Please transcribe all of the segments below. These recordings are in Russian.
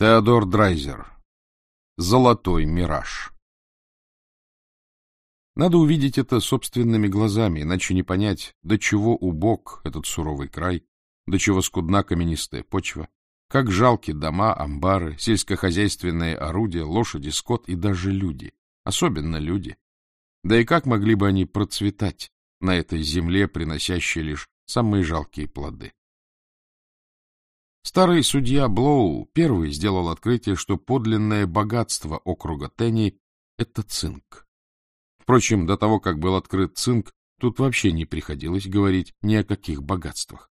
Теодор Драйзер. Золотой мираж. Надо увидеть это собственными глазами, иначе не понять, до чего убог этот суровый край, до чего скудна каменистая почва, как жалки дома, амбары, сельскохозяйственные орудия, лошади, скот и даже люди, особенно люди. Да и как могли бы они процветать на этой земле, приносящей лишь самые жалкие плоды? Старый судья Блоу первый сделал открытие, что подлинное богатство округа Тенни — это цинк. Впрочем, до того, как был открыт цинк, тут вообще не приходилось говорить ни о каких богатствах.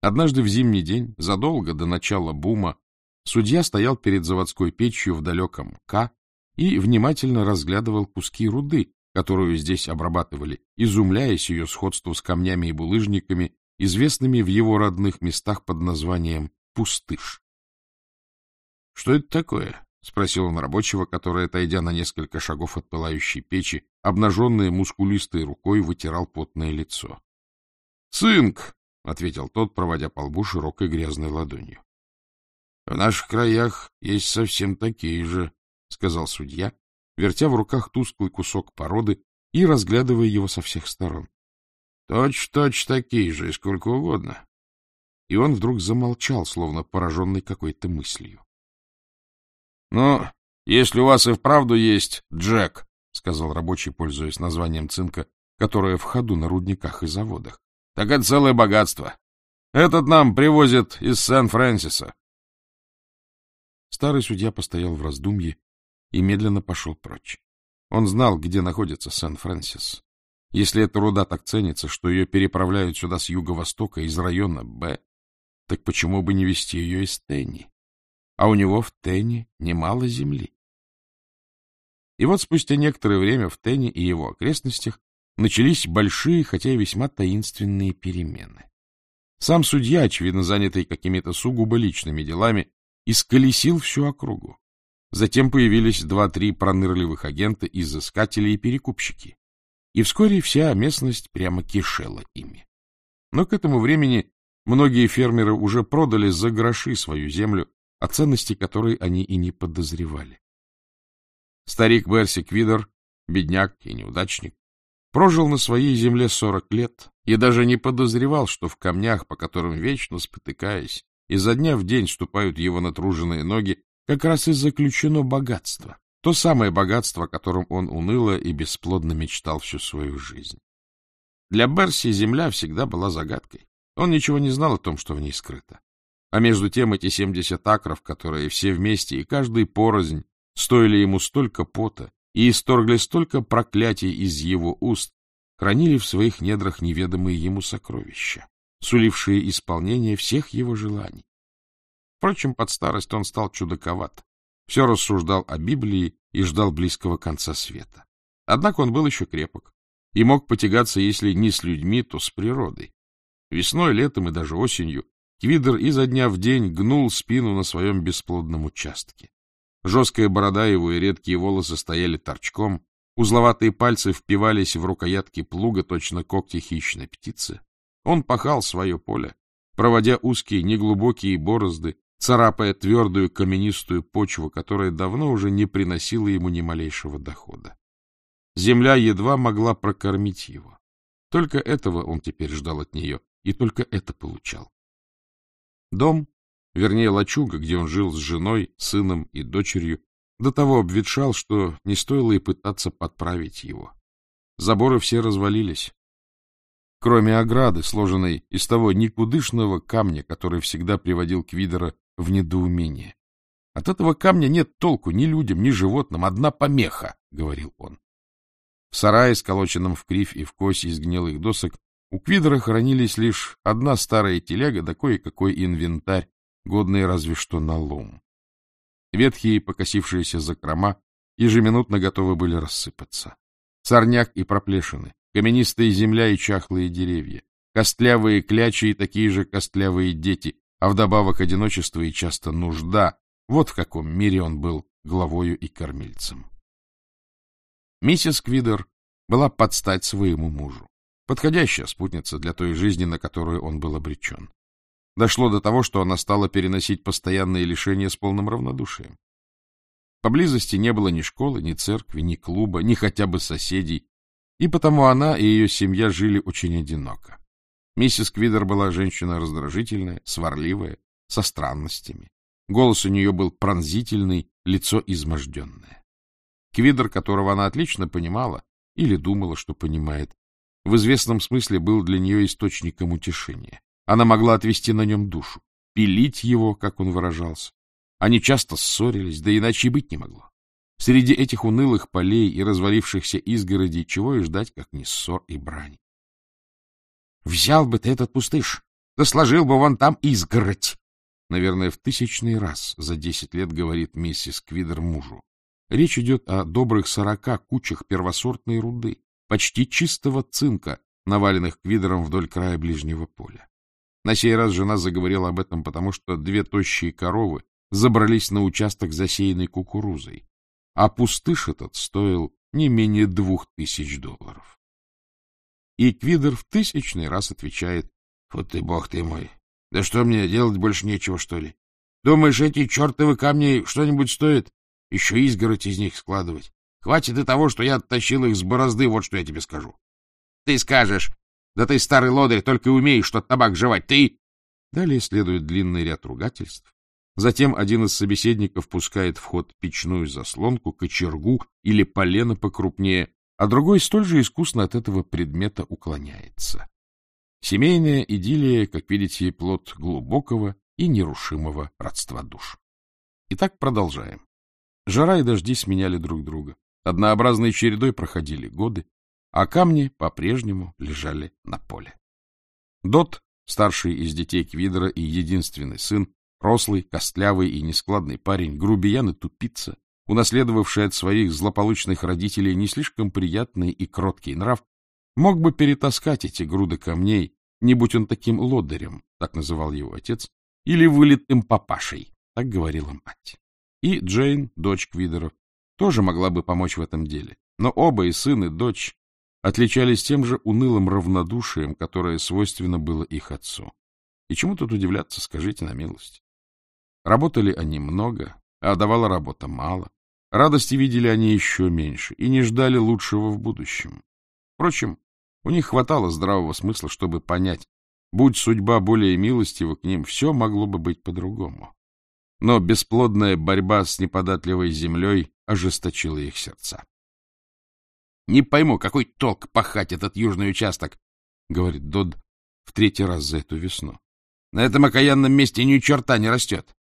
Однажды в зимний день, задолго до начала бума, судья стоял перед заводской печью в далеком К и внимательно разглядывал куски руды, которую здесь обрабатывали, изумляясь ее сходству с камнями и булыжниками, известными в его родных местах под названием Пустыш. — Что это такое? — спросил он рабочего, который, отойдя на несколько шагов от пылающей печи, обнаженной мускулистой рукой вытирал потное лицо. — Цинк! — ответил тот, проводя по лбу широкой грязной ладонью. — В наших краях есть совсем такие же, — сказал судья, вертя в руках тусклый кусок породы и разглядывая его со всех сторон. Точь-точь такие же, и сколько угодно. И он вдруг замолчал, словно пораженный какой-то мыслью. — Ну, если у вас и вправду есть Джек, — сказал рабочий, пользуясь названием цинка, которое в ходу на рудниках и заводах, — так это целое богатство. Этот нам привозят из Сан-Фрэнсиса. Старый судья постоял в раздумье и медленно пошел прочь. Он знал, где находится Сан-Фрэнсис. Если эта руда так ценится, что ее переправляют сюда с юго-востока, из района Б, так почему бы не везти ее из Тенни? А у него в Тенни немало земли. И вот спустя некоторое время в Тенни и его окрестностях начались большие, хотя и весьма таинственные перемены. Сам судья, очевидно занятый какими-то сугубо личными делами, исколесил всю округу. Затем появились два-три пронырливых агента, изыскатели и перекупщики и вскоре вся местность прямо кишела ими. Но к этому времени многие фермеры уже продали за гроши свою землю, о ценности которой они и не подозревали. Старик Берси Квидер, бедняк и неудачник, прожил на своей земле сорок лет и даже не подозревал, что в камнях, по которым вечно спотыкаясь, изо дня в день ступают его натруженные ноги, как раз и заключено богатство. То самое богатство, о котором он уныло и бесплодно мечтал всю свою жизнь. Для Берси земля всегда была загадкой. Он ничего не знал о том, что в ней скрыто. А между тем эти семьдесят акров, которые все вместе и каждый порознь стоили ему столько пота и исторгли столько проклятий из его уст, хранили в своих недрах неведомые ему сокровища, сулившие исполнение всех его желаний. Впрочем, под старость он стал чудаковат все рассуждал о Библии и ждал близкого конца света. Однако он был еще крепок и мог потягаться, если не с людьми, то с природой. Весной, летом и даже осенью Квидер изо дня в день гнул спину на своем бесплодном участке. Жесткая борода его и редкие волосы стояли торчком, узловатые пальцы впивались в рукоятки плуга, точно когти хищной птицы. Он пахал свое поле, проводя узкие неглубокие борозды, царапая твердую каменистую почву, которая давно уже не приносила ему ни малейшего дохода. Земля едва могла прокормить его. Только этого он теперь ждал от нее, и только это получал. Дом, вернее лачуга, где он жил с женой, сыном и дочерью, до того обветшал, что не стоило и пытаться подправить его. Заборы все развалились. Кроме ограды, сложенной из того никудышного камня, который всегда приводил Квидера в недоумение. От этого камня нет толку ни людям, ни животным, одна помеха, — говорил он. В сарае, сколоченном в кривь и в кось из гнилых досок, у Квидера хранились лишь одна старая телега да кое-какой инвентарь, годный разве что на лом. Ветхие покосившиеся закрома ежеминутно готовы были рассыпаться. Сорняк и проплешины, каменистая земля и чахлые деревья, костлявые клячи и такие же костлявые дети, а вдобавок одиночество и часто нужда. Вот в каком мире он был главою и кормильцем. Миссис Квидер была под стать своему мужу, подходящая спутница для той жизни, на которую он был обречен. дошло до того, что она стала переносить постоянные лишения с полным равнодушием. Поблизости не было ни школы, ни церкви, ни клуба, ни хотя бы соседей, и потому она и ее семья жили очень одиноко. Миссис Квидер была женщина раздражительная, сварливая, со странностями. Голос у нее был пронзительный, лицо изможденное. Квидер, которого она отлично понимала, или думала, что понимает, в известном смысле был для нее источником утешения. Она могла отвести на нем душу, пилить его, как он выражался. Они часто ссорились, да иначе и быть не могло. Среди этих унылых полей и развалившихся изгородей чего и ждать, как не ссор и брань. — Взял бы ты этот пустыш, да сложил бы вон там изгородь! Наверное, в тысячный раз за десять лет говорит миссис Квидер мужу. Речь идет о добрых сорока кучах первосортной руды, почти чистого цинка, наваленных Квидером вдоль края ближнего поля. На сей раз жена заговорила об этом, потому что две тощие коровы забрались на участок, засеянный кукурузой, а пустыш этот стоил не менее двух тысяч долларов. И Квидер в тысячный раз отвечает, — Вот ты, бог ты мой, да что мне, делать больше нечего, что ли? Думаешь, эти чертовы камни что-нибудь стоят? Еще изгородь из них складывать. Хватит и того, что я оттащил их с борозды, вот что я тебе скажу. Ты скажешь, да ты, старый лодырь, только умеешь что табак жевать, ты... Далее следует длинный ряд ругательств. Затем один из собеседников пускает в ход печную заслонку, кочергу или полено покрупнее, а другой столь же искусно от этого предмета уклоняется. Семейная идиллия, как видите, плод глубокого и нерушимого родства душ. Итак, продолжаем. Жара и дожди сменяли друг друга. Однообразной чередой проходили годы, а камни по-прежнему лежали на поле. Дот, старший из детей Квидера и единственный сын, рослый, костлявый и нескладный парень, грубиян и тупица, унаследовавший от своих злополучных родителей не слишком приятный и кроткий нрав, мог бы перетаскать эти груды камней, не будь он таким лодырем, так называл его отец, или вылитым папашей, так говорила мать. И Джейн, дочь Квидеров, тоже могла бы помочь в этом деле. Но оба, и сын, и дочь, отличались тем же унылым равнодушием, которое свойственно было их отцу. И чему тут удивляться, скажите на милость. Работали они много, а давала работа мало. Радости видели они еще меньше и не ждали лучшего в будущем. Впрочем, у них хватало здравого смысла, чтобы понять, будь судьба более милостива к ним, все могло бы быть по-другому но бесплодная борьба с неподатливой землей ожесточила их сердца. — Не пойму, какой толк пахать этот южный участок, — говорит Дод в третий раз за эту весну. — На этом окаянном месте ни черта не растет.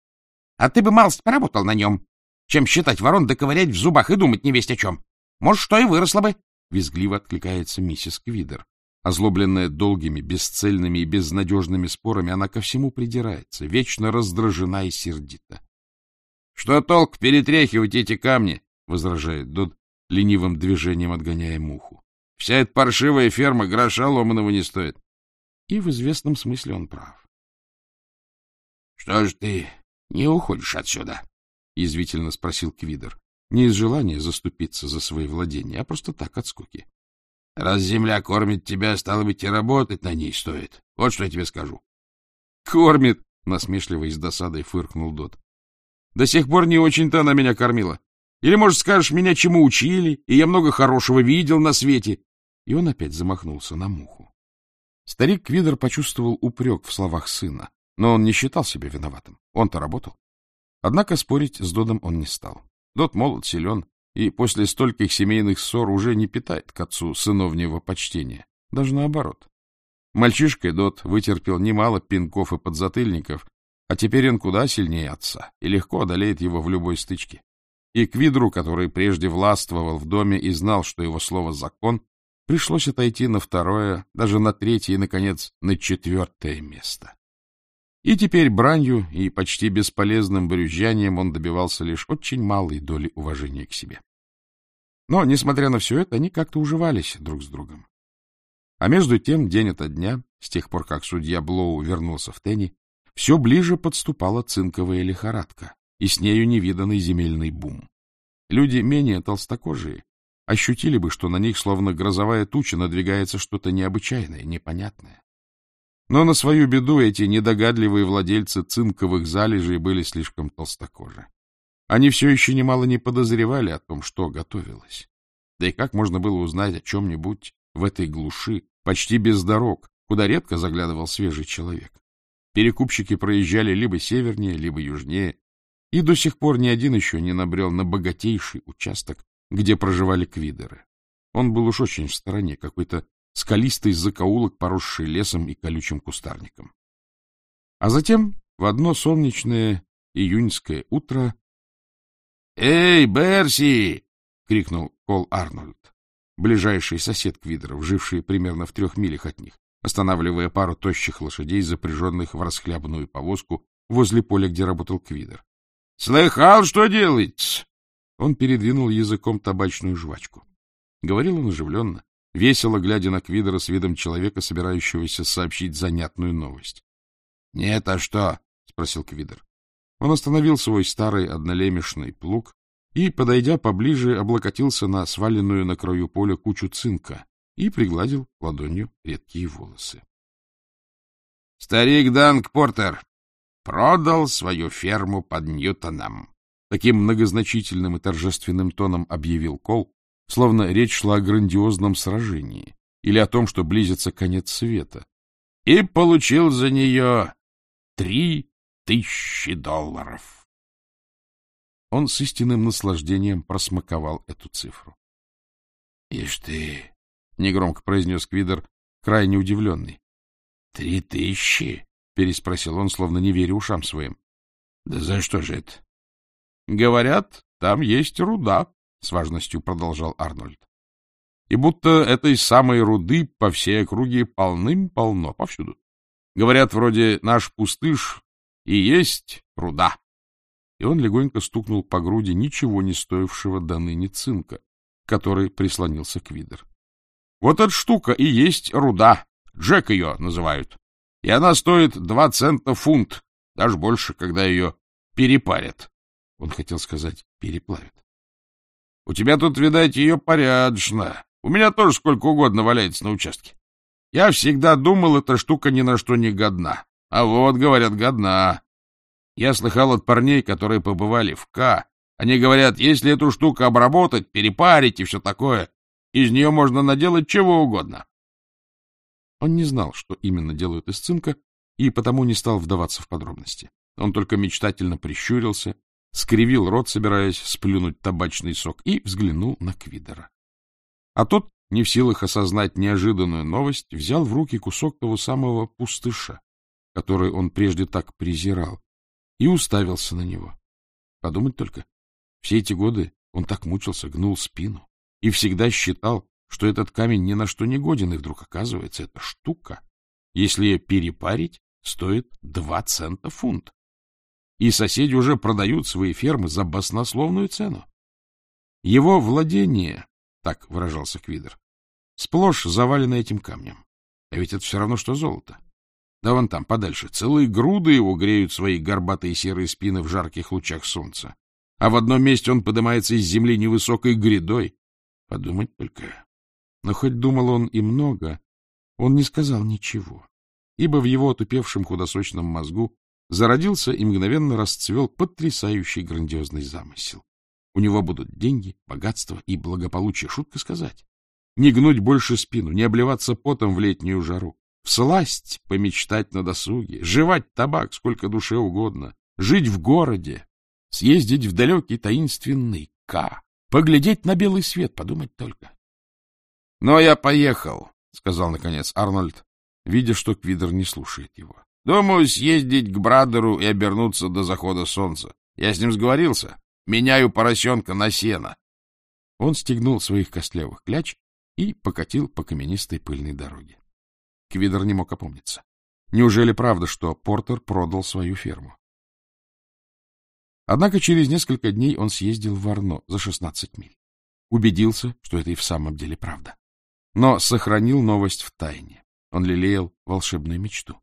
— А ты бы малость поработал на нем, чем считать ворон да ковырять в зубах и думать не весть о чем. Может, что и выросло бы, — визгливо откликается миссис Квидер. Озлобленная долгими, бесцельными и безнадежными спорами, она ко всему придирается, вечно раздражена и сердита. — Что толк перетряхивать эти камни? — возражает Дод, ленивым движением отгоняя муху. — Вся эта паршивая ферма гроша ломаного не стоит. И в известном смысле он прав. — Что ж ты не уходишь отсюда? — язвительно спросил Квидер. Не из желания заступиться за свои владения, а просто так, от скуки. Раз земля кормит тебя, стало быть, и работать на ней стоит. Вот что я тебе скажу. — Кормит! — насмешливо и с досадой фыркнул Дот. — До сих пор не очень-то она меня кормила. Или, может, скажешь, меня чему учили, и я много хорошего видел на свете. И он опять замахнулся на муху. Старик Квидер почувствовал упрек в словах сына, но он не считал себя виноватым. Он-то работал. Однако спорить с Додом он не стал. Дот молод, силен, и после стольких семейных ссор уже не питает к отцу сыновнего почтения. Даже наоборот. Мальчишка Дот вытерпел немало пинков и подзатыльников, а теперь он куда сильнее отца и легко одолеет его в любой стычке. И Квидру, который прежде властвовал в доме и знал, что его слово «закон», пришлось отойти на второе, даже на третье и, наконец, на четвертое место. И теперь бранью и почти бесполезным брюзжанием он добивался лишь очень малой доли уважения к себе. Но, несмотря на все это, они как-то уживались друг с другом. А между тем, день ото дня, с тех пор, как судья Блоу вернулся в Тенни, все ближе подступала цинковая лихорадка и с нею невиданный земельный бум. Люди менее толстокожие ощутили бы, что на них, словно грозовая туча, надвигается что-то необычайное, непонятное. Но на свою беду эти недогадливые владельцы цинковых залежей были слишком толстокожи. Они все еще немало не подозревали о том, что готовилось. Да и как можно было узнать о чем-нибудь в этой глуши, почти без дорог, куда редко заглядывал свежий человек? Перекупщики проезжали либо севернее, либо южнее, и до сих пор ни один еще не набрел на богатейший участок, где проживали квидеры. Он был уж очень в стороне, какой-то скалистый закоулок, поросший лесом и колючим кустарником. А затем в одно солнечное июньское утро «Эй, Берси!» — крикнул Кол Арнольд, ближайший сосед Квидеров, живший примерно в трех милях от них, останавливая пару тощих лошадей, запряженных в расхлябанную повозку возле поля, где работал Квидер. — Слыхал, что делается? Он передвинул языком табачную жвачку. Говорил он оживленно, весело глядя на Квидера с видом человека, собирающегося сообщить занятную новость. — Нет, а что? — спросил Квидер. Он остановил свой старый однолемешный плуг и, подойдя поближе, облокотился на сваленную на краю поля кучу цинка и пригладил ладонью редкие волосы. Старик Данк Портер продал свою ферму под Ньютоном. Таким многозначительным и торжественным тоном объявил Кол, словно речь шла о грандиозном сражении или о том, что близится конец света, и получил за нее три тысячи долларов. Он с истинным наслаждением просмаковал эту цифру. — Ишь ты! — негромко произнес Квидер, крайне удивленный. — Три тысячи? — переспросил он, словно не веря ушам своим. — Да за что же это? — Говорят, там есть руда, — с важностью продолжал Арнольд. — И будто этой самой руды по всей округе полным-полно, повсюду. Говорят, вроде наш пустыш и есть руда. И он легонько стукнул по груди ничего не стоившего до ныне цинка, который прислонился к видер. Вот эта штука и есть руда. Джек ее называют. И она стоит два цента фунт, даже больше, когда ее перепарят. Он хотел сказать переплавят. У тебя тут, видать, ее порядочно. У меня тоже сколько угодно валяется на участке. Я всегда думал, эта штука ни на что не годна. А вот, говорят, годна. Я слыхал от парней, которые побывали в К. Они говорят, если эту штуку обработать, перепарить и все такое, из нее можно наделать чего угодно. Он не знал, что именно делают из цинка, и потому не стал вдаваться в подробности. Он только мечтательно прищурился, скривил рот, собираясь сплюнуть табачный сок, и взглянул на Квидера. А тот, не в силах осознать неожиданную новость, взял в руки кусок того самого пустыша, который он прежде так презирал, и уставился на него. Подумать только, все эти годы он так мучился, гнул спину и всегда считал, что этот камень ни на что не годен, и вдруг оказывается, эта штука, если ее перепарить, стоит два цента фунт. И соседи уже продают свои фермы за баснословную цену. Его владение, так выражался Квидер, сплошь завалено этим камнем. А ведь это все равно, что золото. Да вон там, подальше, целые груды его греют свои горбатые серые спины в жарких лучах солнца. А в одном месте он поднимается из земли невысокой грядой. Подумать только. Но хоть думал он и много, он не сказал ничего, ибо в его отупевшем худосочном мозгу зародился и мгновенно расцвел потрясающий грандиозный замысел. У него будут деньги, богатство и благополучие, шутка сказать. Не гнуть больше спину, не обливаться потом в летнюю жару, Всласть помечтать на досуге, жевать табак сколько душе угодно, жить в городе, съездить в далекий таинственный К, поглядеть на белый свет, подумать только. — Ну, я поехал, — сказал, наконец, Арнольд, видя, что Квидер не слушает его. — Думаю, съездить к Брадеру и обернуться до захода солнца. Я с ним сговорился. Меняю поросенка на сено. Он стегнул своих костлявых кляч и покатил по каменистой пыльной дороге. Квидер не мог опомниться. Неужели правда, что Портер продал свою ферму? Однако через несколько дней он съездил в Варно за 16 миль. Убедился, что это и в самом деле правда. Но сохранил новость в тайне. Он лелеял волшебную мечту.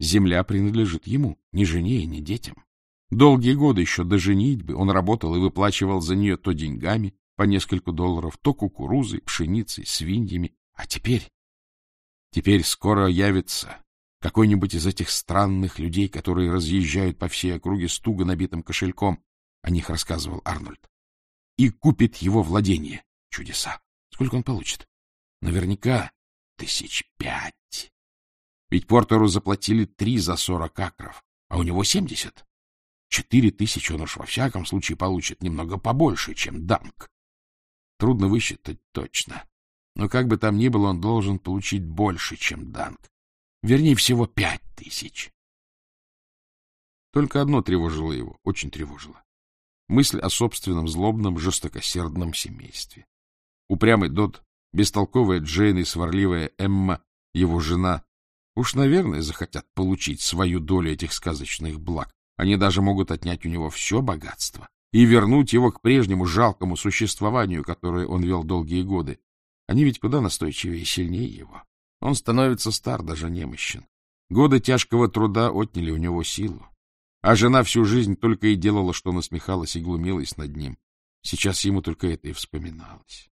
Земля принадлежит ему, ни жене и ни детям. Долгие годы еще до женитьбы он работал и выплачивал за нее то деньгами по несколько долларов, то кукурузой, пшеницей, свиньями. А теперь Теперь скоро явится Какой-нибудь из этих странных людей, которые разъезжают по всей округе с туго набитым кошельком, о них рассказывал Арнольд, и купит его владение. Чудеса! Сколько он получит? Наверняка тысяч пять. Ведь Портеру заплатили три за сорок акров, а у него семьдесят. Четыре тысячи он уж во всяком случае получит немного побольше, чем Данк. Трудно высчитать точно. Но как бы там ни было, он должен получить больше, чем Данк. Вернее, всего пять тысяч. Только одно тревожило его, очень тревожило. Мысль о собственном злобном, жестокосердном семействе. Упрямый Дод, бестолковая Джейн и сварливая Эмма, его жена, уж, наверное, захотят получить свою долю этих сказочных благ. Они даже могут отнять у него все богатство и вернуть его к прежнему жалкому существованию, которое он вел долгие годы. Они ведь куда настойчивее и сильнее его. Он становится стар, даже немощен. Годы тяжкого труда отняли у него силу. А жена всю жизнь только и делала, что насмехалась и глумилась над ним. Сейчас ему только это и вспоминалось.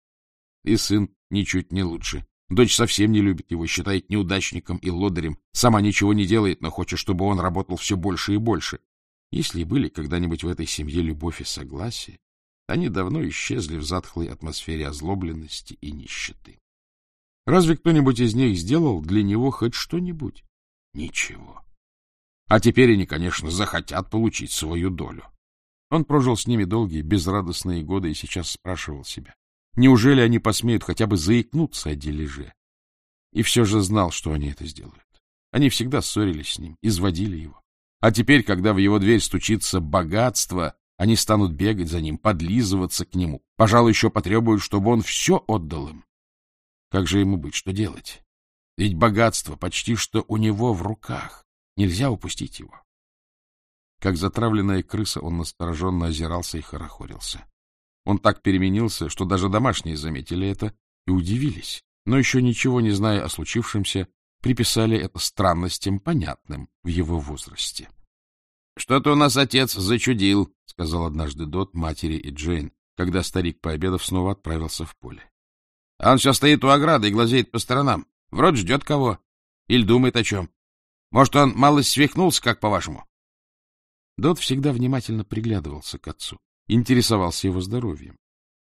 И сын ничуть не лучше. Дочь совсем не любит его, считает неудачником и лодырем. Сама ничего не делает, но хочет, чтобы он работал все больше и больше. Если были когда-нибудь в этой семье любовь и согласие, они давно исчезли в затхлой атмосфере озлобленности и нищеты. Разве кто-нибудь из них сделал для него хоть что-нибудь? Ничего. А теперь они, конечно, захотят получить свою долю. Он прожил с ними долгие, безрадостные годы и сейчас спрашивал себя, неужели они посмеют хотя бы заикнуться о дележе? И все же знал, что они это сделают. Они всегда ссорились с ним, изводили его. А теперь, когда в его дверь стучится богатство, они станут бегать за ним, подлизываться к нему, пожалуй, еще потребуют, чтобы он все отдал им. Как же ему быть, что делать? Ведь богатство почти что у него в руках. Нельзя упустить его. Как затравленная крыса, он настороженно озирался и хорохорился. Он так переменился, что даже домашние заметили это и удивились, но еще ничего не зная о случившемся, приписали это странностям, понятным в его возрасте. — Что-то у нас отец зачудил, — сказал однажды Дот матери и Джейн, когда старик, пообедав, снова отправился в поле. А он все стоит у ограды и глазеет по сторонам. Вроде ждет кого. Или думает о чем. Может, он малость свихнулся, как по-вашему? Дот всегда внимательно приглядывался к отцу, интересовался его здоровьем.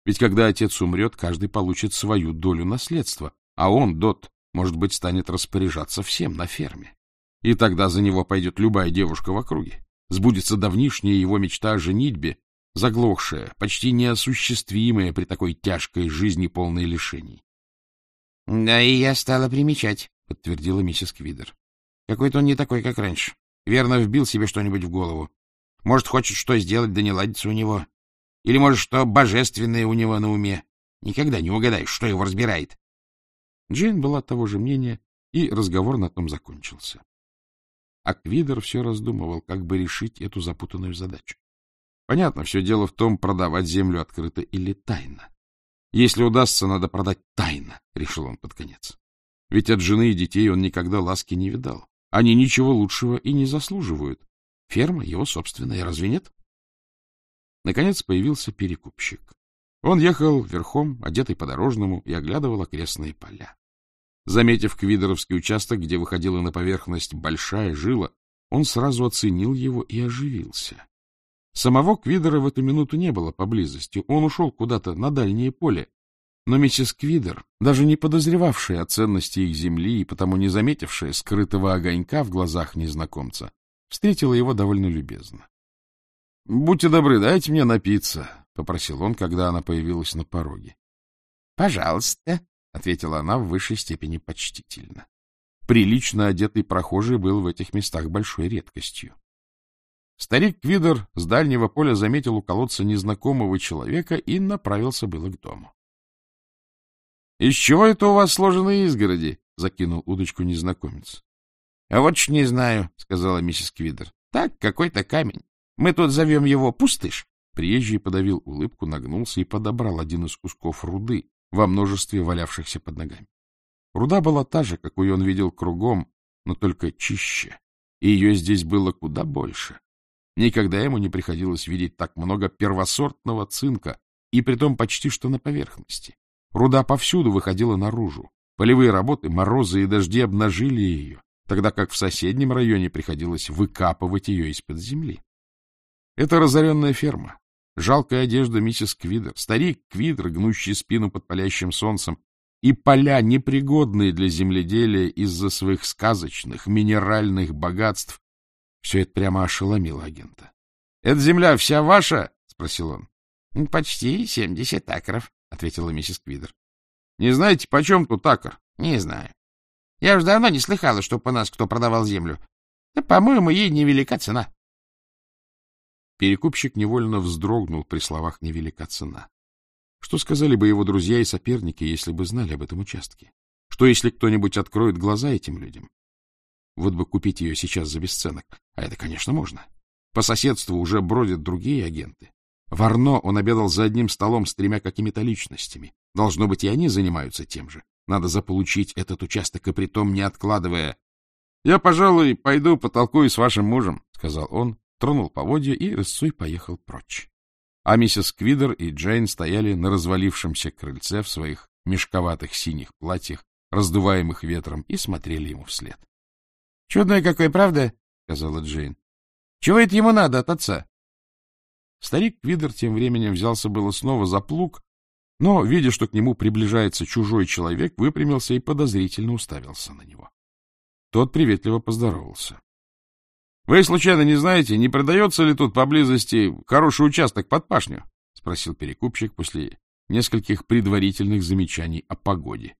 Ведь когда отец умрет, каждый получит свою долю наследства, а он, Дот, может быть, станет распоряжаться всем на ферме. И тогда за него пойдет любая девушка в округе. Сбудется давнишняя его мечта о женитьбе, заглохшее, почти неосуществимое при такой тяжкой жизни, полной лишений. — Да и я стала примечать, — подтвердила миссис Квидер. — Какой-то он не такой, как раньше. Верно вбил себе что-нибудь в голову. Может, хочет что сделать, да не ладится у него. Или, может, что божественное у него на уме. Никогда не угадаешь, что его разбирает. Джейн была того же мнения, и разговор на том закончился. А Квидер все раздумывал, как бы решить эту запутанную задачу. Понятно, все дело в том, продавать землю открыто или тайно. Если удастся, надо продать тайно, — решил он под конец. Ведь от жены и детей он никогда ласки не видал. Они ничего лучшего и не заслуживают. Ферма его собственная, разве нет? Наконец появился перекупщик. Он ехал верхом, одетый по-дорожному, и оглядывал окрестные поля. Заметив Квидоровский участок, где выходила на поверхность большая жила, он сразу оценил его и оживился. Самого Квидера в эту минуту не было поблизости. Он ушел куда-то на дальнее поле. Но миссис Квидер, даже не подозревавшая о ценности их земли и потому не заметившая скрытого огонька в глазах незнакомца, встретила его довольно любезно. — Будьте добры, дайте мне напиться, — попросил он, когда она появилась на пороге. — Пожалуйста, — ответила она в высшей степени почтительно. Прилично одетый прохожий был в этих местах большой редкостью. Старик Квидер с дальнего поля заметил у колодца незнакомого человека и направился было к дому. — Из чего это у вас сложены изгороди? — закинул удочку незнакомец. — А вот ж не знаю, — сказала миссис Квидер. — Так, какой-то камень. Мы тут зовем его пустыш. Приезжий подавил улыбку, нагнулся и подобрал один из кусков руды во множестве валявшихся под ногами. Руда была та же, какую он видел кругом, но только чище, и ее здесь было куда больше. Никогда ему не приходилось видеть так много первосортного цинка, и притом почти что на поверхности. Руда повсюду выходила наружу. Полевые работы, морозы и дожди обнажили ее, тогда как в соседнем районе приходилось выкапывать ее из-под земли. Это разоренная ферма, жалкая одежда миссис Квидер, старик Квидер, гнущий спину под палящим солнцем, и поля, непригодные для земледелия из-за своих сказочных минеральных богатств. Все это прямо ошеломило агента. — Эта земля вся ваша? — спросил он. — Почти семьдесят акров, — ответила миссис Квидер. — Не знаете, почем тут акр? — Не знаю. Я уж давно не слыхала, что по нас кто продавал землю. Да, по-моему, ей невелика цена. Перекупщик невольно вздрогнул при словах «невелика цена». Что сказали бы его друзья и соперники, если бы знали об этом участке? Что, если кто-нибудь откроет глаза этим людям? Вот бы купить ее сейчас за бесценок. А это, конечно, можно. По соседству уже бродят другие агенты. В Арно он обедал за одним столом с тремя какими-то личностями. Должно быть, и они занимаются тем же. Надо заполучить этот участок, и притом не откладывая. — Я, пожалуй, пойду потолкую с вашим мужем, — сказал он, тронул поводья и рысцой поехал прочь. А миссис Квидер и Джейн стояли на развалившемся крыльце в своих мешковатых синих платьях, раздуваемых ветром, и смотрели ему вслед. — Чудная какой, правда? — сказала Джейн. — Чего это ему надо от отца? Старик Квидер тем временем взялся было снова за плуг, но, видя, что к нему приближается чужой человек, выпрямился и подозрительно уставился на него. Тот приветливо поздоровался. — Вы, случайно, не знаете, не продается ли тут поблизости хороший участок под пашню? — спросил перекупщик после нескольких предварительных замечаний о погоде.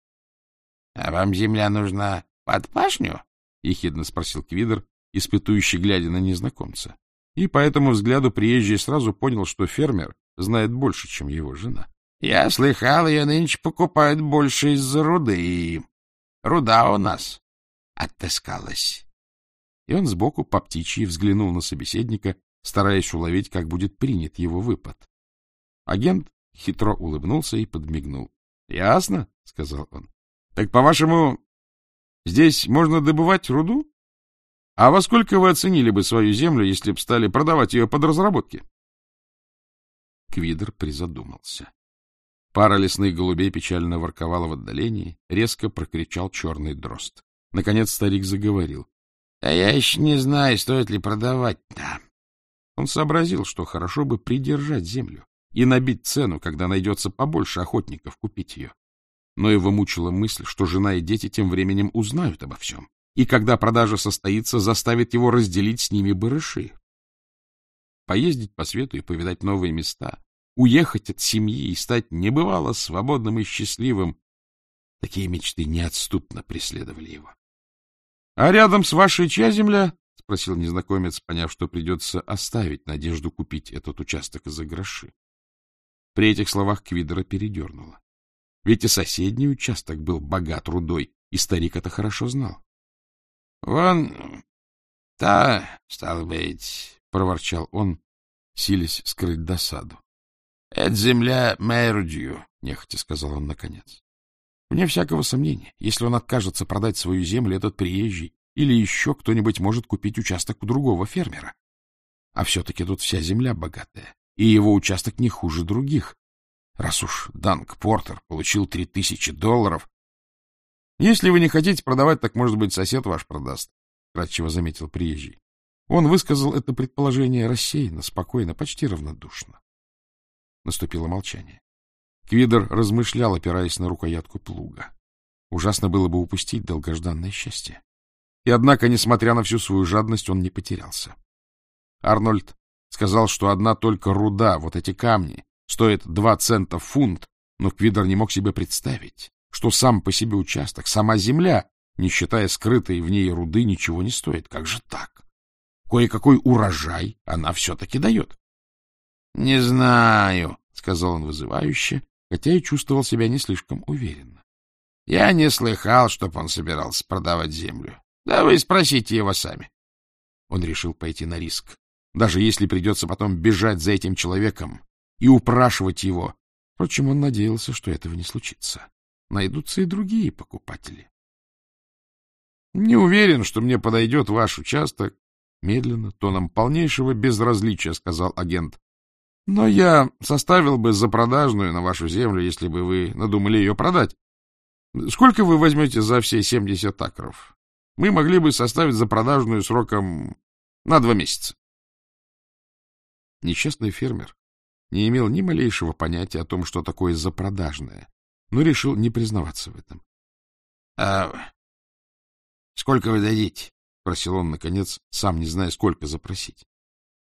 — А вам земля нужна под пашню? — ехидно спросил Квидер, испытующий, глядя на незнакомца. И по этому взгляду приезжий сразу понял, что фермер знает больше, чем его жена. — Я слыхал, ее нынче покупают больше из-за руды, руда у нас отыскалась. И он сбоку по птичьи взглянул на собеседника, стараясь уловить, как будет принят его выпад. Агент хитро улыбнулся и подмигнул. — Ясно, — сказал он. — Так, по-вашему, здесь можно добывать руду? А во сколько вы оценили бы свою землю, если бы стали продавать ее под разработки? Квидер призадумался. Пара лесных голубей печально ворковала в отдалении, резко прокричал черный дрозд. Наконец старик заговорил. — А я еще не знаю, стоит ли продавать-то. Он сообразил, что хорошо бы придержать землю и набить цену, когда найдется побольше охотников купить ее. Но его мучила мысль, что жена и дети тем временем узнают обо всем, и когда продажа состоится, заставит его разделить с ними барыши. Поездить по свету и повидать новые места, уехать от семьи и стать небывало свободным и счастливым — такие мечты неотступно преследовали его. — А рядом с вашей чья земля? — спросил незнакомец, поняв, что придется оставить надежду купить этот участок за гроши. При этих словах Квидера передернуло. Ведь и соседний участок был богат рудой, и старик это хорошо знал. — Вон та, стал быть, — проворчал он, силясь скрыть досаду. — Это земля Мердью, — нехотя сказал он наконец. Вне всякого сомнения, если он откажется продать свою землю, этот приезжий или еще кто-нибудь может купить участок у другого фермера. А все-таки тут вся земля богатая, и его участок не хуже других. Раз уж Данк Портер получил три тысячи долларов... — Если вы не хотите продавать, так, может быть, сосед ваш продаст, — кратчево заметил приезжий. Он высказал это предположение рассеянно, спокойно, почти равнодушно. Наступило молчание. Квидер размышлял, опираясь на рукоятку плуга. Ужасно было бы упустить долгожданное счастье. И однако, несмотря на всю свою жадность, он не потерялся. Арнольд сказал, что одна только руда, вот эти камни, стоит два цента фунт, но Квидер не мог себе представить, что сам по себе участок, сама земля, не считая скрытой в ней руды, ничего не стоит. Как же так? Кое-какой урожай она все-таки дает. — Не знаю, — сказал он вызывающе, хотя и чувствовал себя не слишком уверенно. Я не слыхал, чтоб он собирался продавать землю. Да вы спросите его сами. Он решил пойти на риск, даже если придется потом бежать за этим человеком и упрашивать его. Впрочем, он надеялся, что этого не случится. Найдутся и другие покупатели. Не уверен, что мне подойдет ваш участок. Медленно, тоном полнейшего безразличия, сказал агент. Но я составил бы за продажную на вашу землю, если бы вы надумали ее продать. Сколько вы возьмете за все семьдесят акров? Мы могли бы составить запродажную сроком на два месяца. Несчастный фермер не имел ни малейшего понятия о том, что такое запродажное, но решил не признаваться в этом. — А сколько вы дадите? — просил он, наконец, сам не зная, сколько запросить. —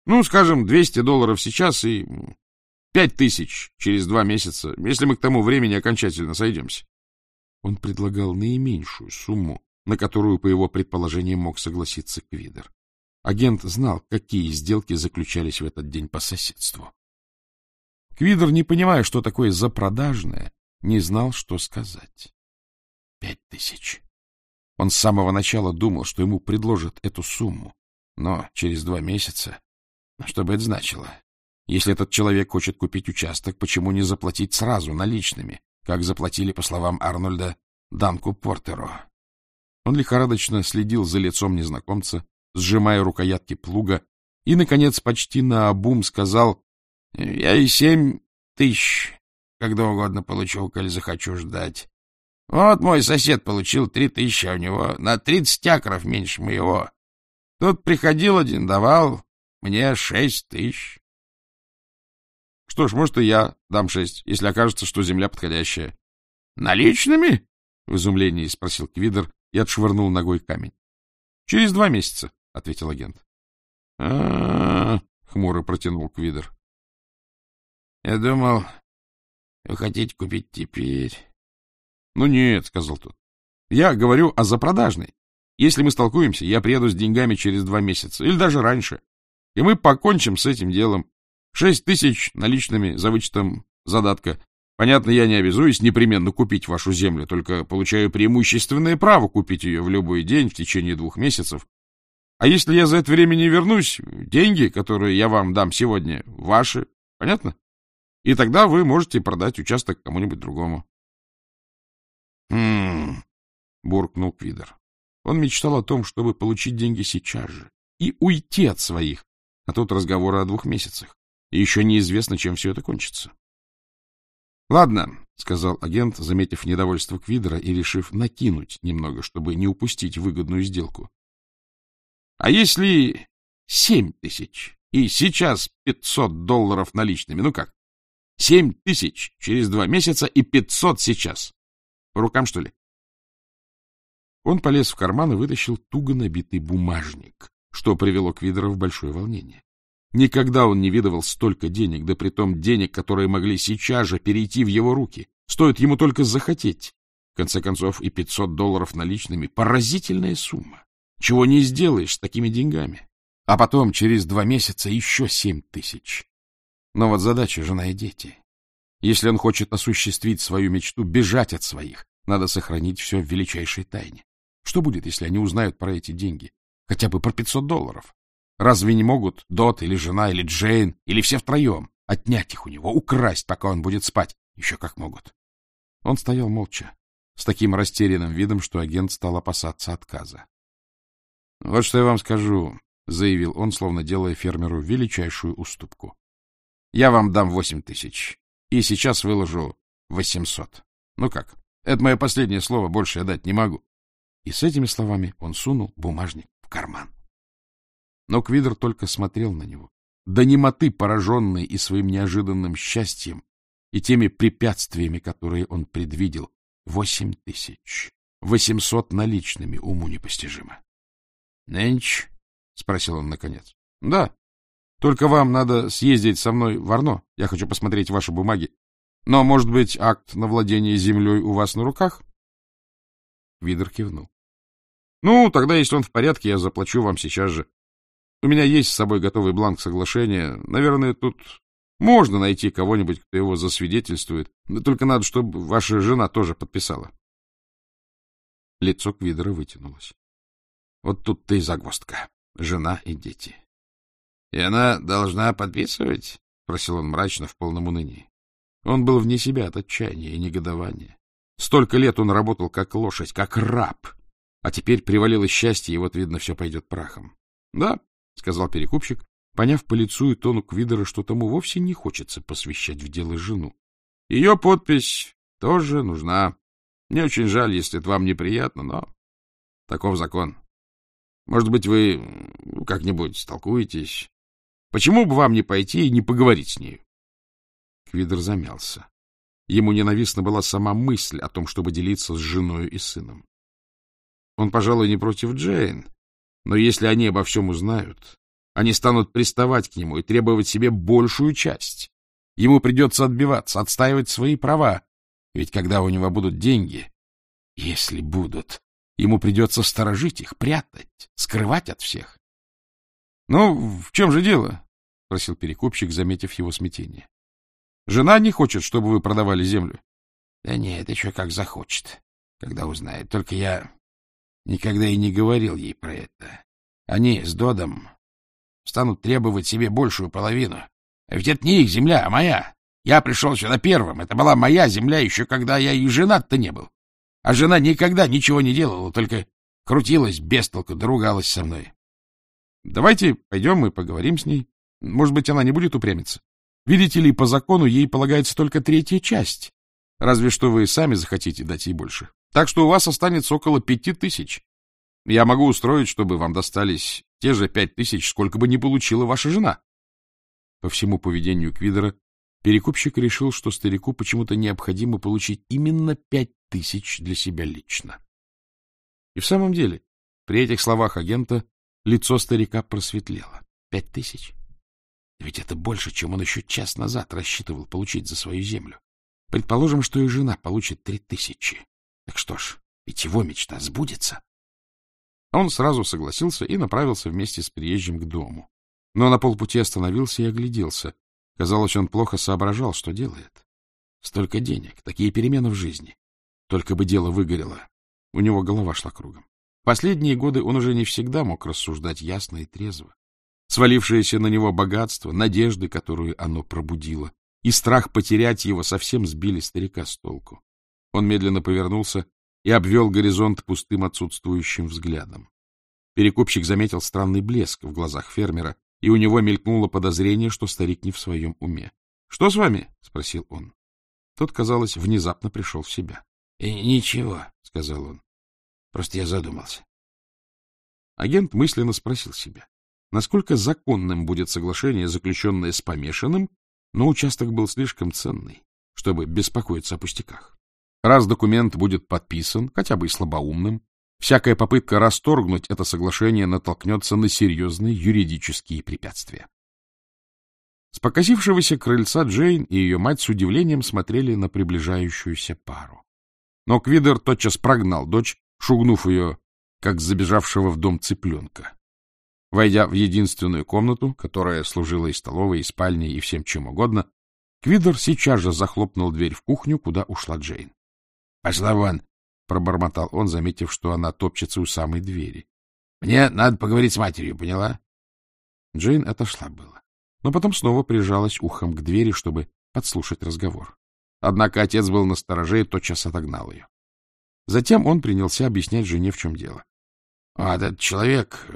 Ну, скажем, 200 долларов сейчас и пять тысяч через два месяца, если мы к тому времени окончательно сойдемся. Он предлагал наименьшую сумму, на которую, по его предположениям, мог согласиться Квидер. Агент знал, какие сделки заключались в этот день по соседству. Квидер, не понимая, что такое запродажное, не знал, что сказать. Пять тысяч. Он с самого начала думал, что ему предложат эту сумму, но через два месяца... Что бы это значило? Если этот человек хочет купить участок, почему не заплатить сразу наличными, как заплатили, по словам Арнольда, Данку Портеру? Он лихорадочно следил за лицом незнакомца, сжимая рукоятки плуга, и, наконец, почти наобум сказал, — Я и семь тысяч когда угодно получу, коль захочу ждать. Вот мой сосед получил три тысячи, а у него на тридцать акров меньше моего. Тут приходил один, давал мне шесть тысяч. Что ж, может, и я дам шесть, если окажется, что земля подходящая. — Наличными? — в изумлении спросил Квидер и отшвырнул ногой камень. — Через два месяца, — ответил агент. — А-а-а, хмуро протянул Квидер. — Я думал, вы хотите купить теперь. — Ну нет, — сказал тот. — Я говорю о запродажной. Если мы столкуемся, я приеду с деньгами через два месяца, или даже раньше, и мы покончим с этим делом. Шесть тысяч наличными за вычетом задатка. Понятно, я не обязуюсь непременно купить вашу землю, только получаю преимущественное право купить ее в любой день в течение двух месяцев. А если я за это время не вернусь, деньги, которые я вам дам сегодня, ваши. Понятно? И тогда вы можете продать участок кому-нибудь другому. — Хм, — буркнул Квидер. Он мечтал о том, чтобы получить деньги сейчас же и уйти от своих, а тут разговоры о двух месяцах, и еще неизвестно, чем все это кончится. — Ладно, — сказал агент, заметив недовольство Квидера и решив накинуть немного, чтобы не упустить выгодную сделку. — А если семь тысяч и сейчас пятьсот долларов наличными, ну как? Семь тысяч через два месяца и пятьсот сейчас. По рукам, что ли? Он полез в карман и вытащил туго набитый бумажник, что привело Квидера в большое волнение. Никогда он не видывал столько денег, да притом денег, которые могли сейчас же перейти в его руки. Стоит ему только захотеть. В конце концов, и пятьсот долларов наличными — поразительная сумма. Чего не сделаешь с такими деньгами. А потом, через два месяца, еще семь тысяч. Но вот задача — жена и дети. Если он хочет осуществить свою мечту, бежать от своих, надо сохранить все в величайшей тайне. Что будет, если они узнают про эти деньги? Хотя бы про 500 долларов. Разве не могут Дот или жена, или Джейн, или все втроем отнять их у него, украсть, пока он будет спать? Еще как могут. Он стоял молча, с таким растерянным видом, что агент стал опасаться отказа. — Вот что я вам скажу, — заявил он, словно делая фермеру величайшую уступку. Я вам дам восемь тысяч. И сейчас выложу восемьсот. Ну как? Это мое последнее слово, больше я дать не могу. И с этими словами он сунул бумажник карман. Но Квидер только смотрел на него, до немоты пораженный и своим неожиданным счастьем, и теми препятствиями, которые он предвидел. Восемь тысяч. Восемьсот наличными уму непостижимо. — Нынче? — спросил он наконец. — Да, только вам надо съездить со мной в Арно. Я хочу посмотреть ваши бумаги. Но, может быть, акт на владение землей у вас на руках? Видер кивнул. — Ну, тогда, если он в порядке, я заплачу вам сейчас же. У меня есть с собой готовый бланк соглашения. Наверное, тут можно найти кого-нибудь, кто его засвидетельствует. Только надо, чтобы ваша жена тоже подписала. Лицо Квидера вытянулось. Вот тут-то и загвоздка. Жена и дети. — И она должна подписывать? — спросил он мрачно, в полном унынии. Он был вне себя от отчаяния и негодования. Столько лет он работал как лошадь, как раб, а теперь привалило счастье, и вот, видно, все пойдет прахом. — Да, — сказал перекупщик, поняв по лицу и тону Квидера, что тому вовсе не хочется посвящать в дело жену. — Ее подпись тоже нужна. Мне очень жаль, если это вам неприятно, но Таков закон. Может быть, вы как-нибудь столкуетесь. Почему бы вам не пойти и не поговорить с ней? Квидер замялся. Ему ненавистна была сама мысль о том, чтобы делиться с женой и сыном. Он, пожалуй, не против Джейн, но если они обо всем узнают, они станут приставать к нему и требовать себе большую часть. Ему придется отбиваться, отстаивать свои права. Ведь когда у него будут деньги, если будут, ему придется сторожить их, прятать, скрывать от всех. — Ну, в чем же дело? — спросил перекупщик, заметив его смятение. — Жена не хочет, чтобы вы продавали землю. — Да нет, еще как захочет, когда узнает. Только я никогда и не говорил ей про это. Они с Додом станут требовать себе большую половину. А ведь это не их земля, а моя. Я пришел сюда первым. Это была моя земля еще когда я и женат-то не был. А жена никогда ничего не делала, только крутилась без толку, доругалась со мной. Давайте пойдем и поговорим с ней. Может быть, она не будет упрямиться. Видите ли, по закону ей полагается только третья часть. Разве что вы сами захотите дать ей больше. Так что у вас останется около пяти тысяч. Я могу устроить, чтобы вам достались те же пять тысяч, сколько бы ни получила ваша жена. По всему поведению Квидера перекупщик решил, что старику почему-то необходимо получить именно пять тысяч для себя лично. И в самом деле, при этих словах агента лицо старика просветлело. Пять тысяч? Ведь это больше, чем он еще час назад рассчитывал получить за свою землю. Предположим, что и жена получит три тысячи. Так что ж, ведь его мечта сбудется. Он сразу согласился и направился вместе с приезжим к дому. Но на полпути остановился и огляделся. Казалось, он плохо соображал, что делает. Столько денег, такие перемены в жизни. Только бы дело выгорело. У него голова шла кругом. Последние годы он уже не всегда мог рассуждать ясно и трезво. Свалившееся на него богатство, надежды, которую оно пробудило, и страх потерять его совсем сбили старика с толку. Он медленно повернулся и обвел горизонт пустым отсутствующим взглядом. Перекупщик заметил странный блеск в глазах фермера, и у него мелькнуло подозрение, что старик не в своем уме. — Что с вами? — спросил он. Тот, казалось, внезапно пришел в себя. — Ничего, — сказал он. — Просто я задумался. Агент мысленно спросил себя, насколько законным будет соглашение, заключенное с помешанным, но участок был слишком ценный, чтобы беспокоиться о пустяках. Раз документ будет подписан, хотя бы и слабоумным, всякая попытка расторгнуть это соглашение натолкнется на серьезные юридические препятствия. С покосившегося крыльца Джейн и ее мать с удивлением смотрели на приближающуюся пару. Но Квидер тотчас прогнал дочь, шугнув ее, как забежавшего в дом цыпленка. Войдя в единственную комнату, которая служила и столовой, и спальней, и всем чем угодно, Квидер сейчас же захлопнул дверь в кухню, куда ушла Джейн. — Пошла вон, — пробормотал он, заметив, что она топчется у самой двери. — Мне надо поговорить с матерью, поняла? Джейн отошла было, но потом снова прижалась ухом к двери, чтобы подслушать разговор. Однако отец был настороже и тотчас отогнал ее. Затем он принялся объяснять жене, в чем дело. — А этот человек,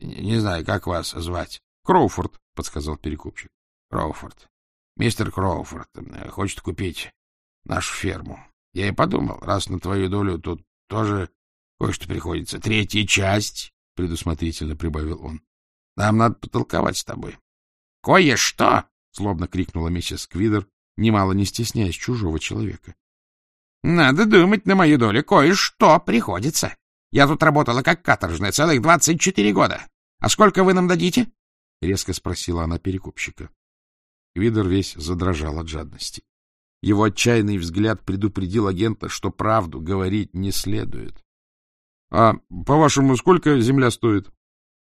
не знаю, как вас звать. — Кроуфорд, — подсказал перекупщик. — Кроуфорд. Мистер Кроуфорд хочет купить нашу ферму. Я и подумал, раз на твою долю тут тоже кое-что приходится. Третья часть, — предусмотрительно прибавил он. Нам надо потолковать с тобой. — Кое-что! — злобно крикнула миссис Квидер, немало не стесняясь чужого человека. — Надо думать, на мою долю кое-что приходится. Я тут работала как каторжная целых двадцать четыре года. А сколько вы нам дадите? — резко спросила она перекупщика. Квидер весь задрожал от жадности. Его отчаянный взгляд предупредил агента, что правду говорить не следует. — А, по-вашему, сколько земля стоит?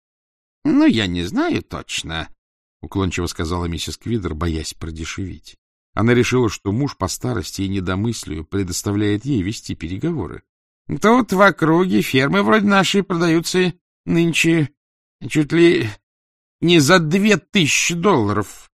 — Ну, я не знаю точно, — уклончиво сказала миссис Квидер, боясь продешевить. Она решила, что муж по старости и недомыслию предоставляет ей вести переговоры. — Тут в округе фермы вроде нашей продаются нынче чуть ли не за две тысячи долларов.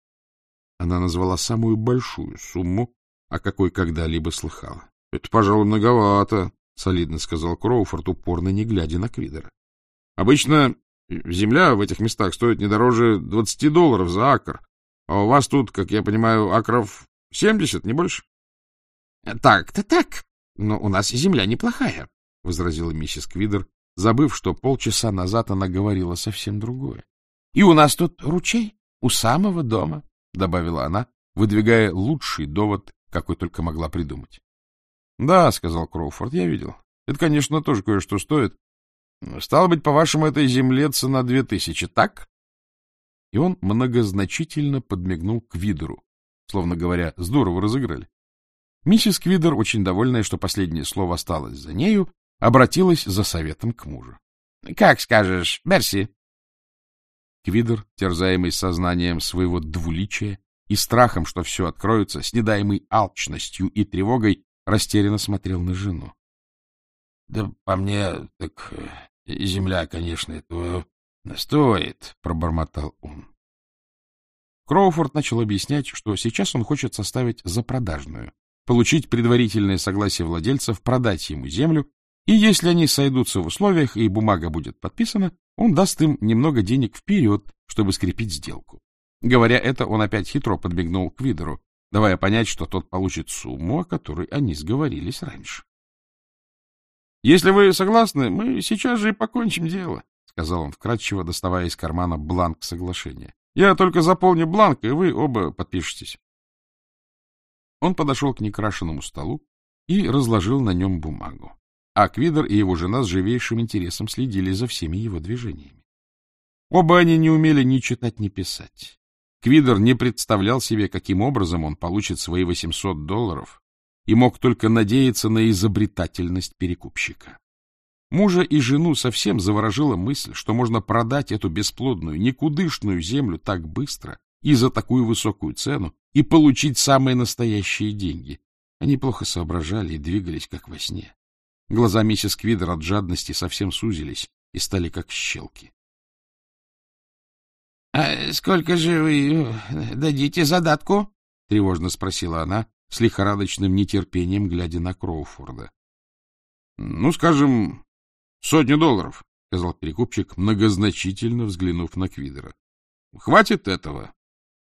Она назвала самую большую сумму, о какой когда-либо слыхала. — Это, пожалуй, многовато, — солидно сказал Кроуфорд, упорно не глядя на Квидера. — Обычно земля в этих местах стоит не дороже двадцати долларов за акр, а у вас тут, как я понимаю, акров семьдесят, не больше? — Так-то так, но у нас земля неплохая, — возразила миссис Квидер, забыв, что полчаса назад она говорила совсем другое. — И у нас тут ручей у самого дома, — добавила она, выдвигая лучший довод, какой только могла придумать. — Да, — сказал Кроуфорд, — я видел. Это, конечно, тоже кое-что стоит. Стало быть, по-вашему, этой земле цена две тысячи, так? И он многозначительно подмигнул Квидеру, словно говоря, здорово разыграли. Миссис Квидер, очень довольная, что последнее слово осталось за нею, обратилась за советом к мужу. — Как скажешь, Берси. Квидер, терзаемый сознанием своего двуличия и страхом, что все откроется, с недаемой алчностью и тревогой, растерянно смотрел на жену. — Да по мне, так э, земля, конечно, этого стоит, — пробормотал он. Кроуфорд начал объяснять, что сейчас он хочет составить запродажную, получить предварительное согласие владельцев продать ему землю, и если они сойдутся в условиях и бумага будет подписана, он даст им немного денег вперед, чтобы скрепить сделку. Говоря это, он опять хитро подмигнул к Видеру, давая понять, что тот получит сумму, о которой они сговорились раньше. — Если вы согласны, мы сейчас же и покончим дело, — сказал он вкратчиво, доставая из кармана бланк соглашения. — Я только заполню бланк, и вы оба подпишетесь. Он подошел к некрашенному столу и разложил на нем бумагу. А Квидер и его жена с живейшим интересом следили за всеми его движениями. Оба они не умели ни читать, ни писать. Квидер не представлял себе, каким образом он получит свои 800 долларов, и мог только надеяться на изобретательность перекупщика. Мужа и жену совсем заворожила мысль, что можно продать эту бесплодную, никудышную землю так быстро и за такую высокую цену и получить самые настоящие деньги. Они плохо соображали и двигались, как во сне. Глаза миссис Квидер от жадности совсем сузились и стали как щелки. — А сколько же вы э, дадите задатку? — тревожно спросила она, с лихорадочным нетерпением, глядя на Кроуфорда. — Ну, скажем, сотню долларов, — сказал перекупщик, многозначительно взглянув на Квидера. — Хватит этого?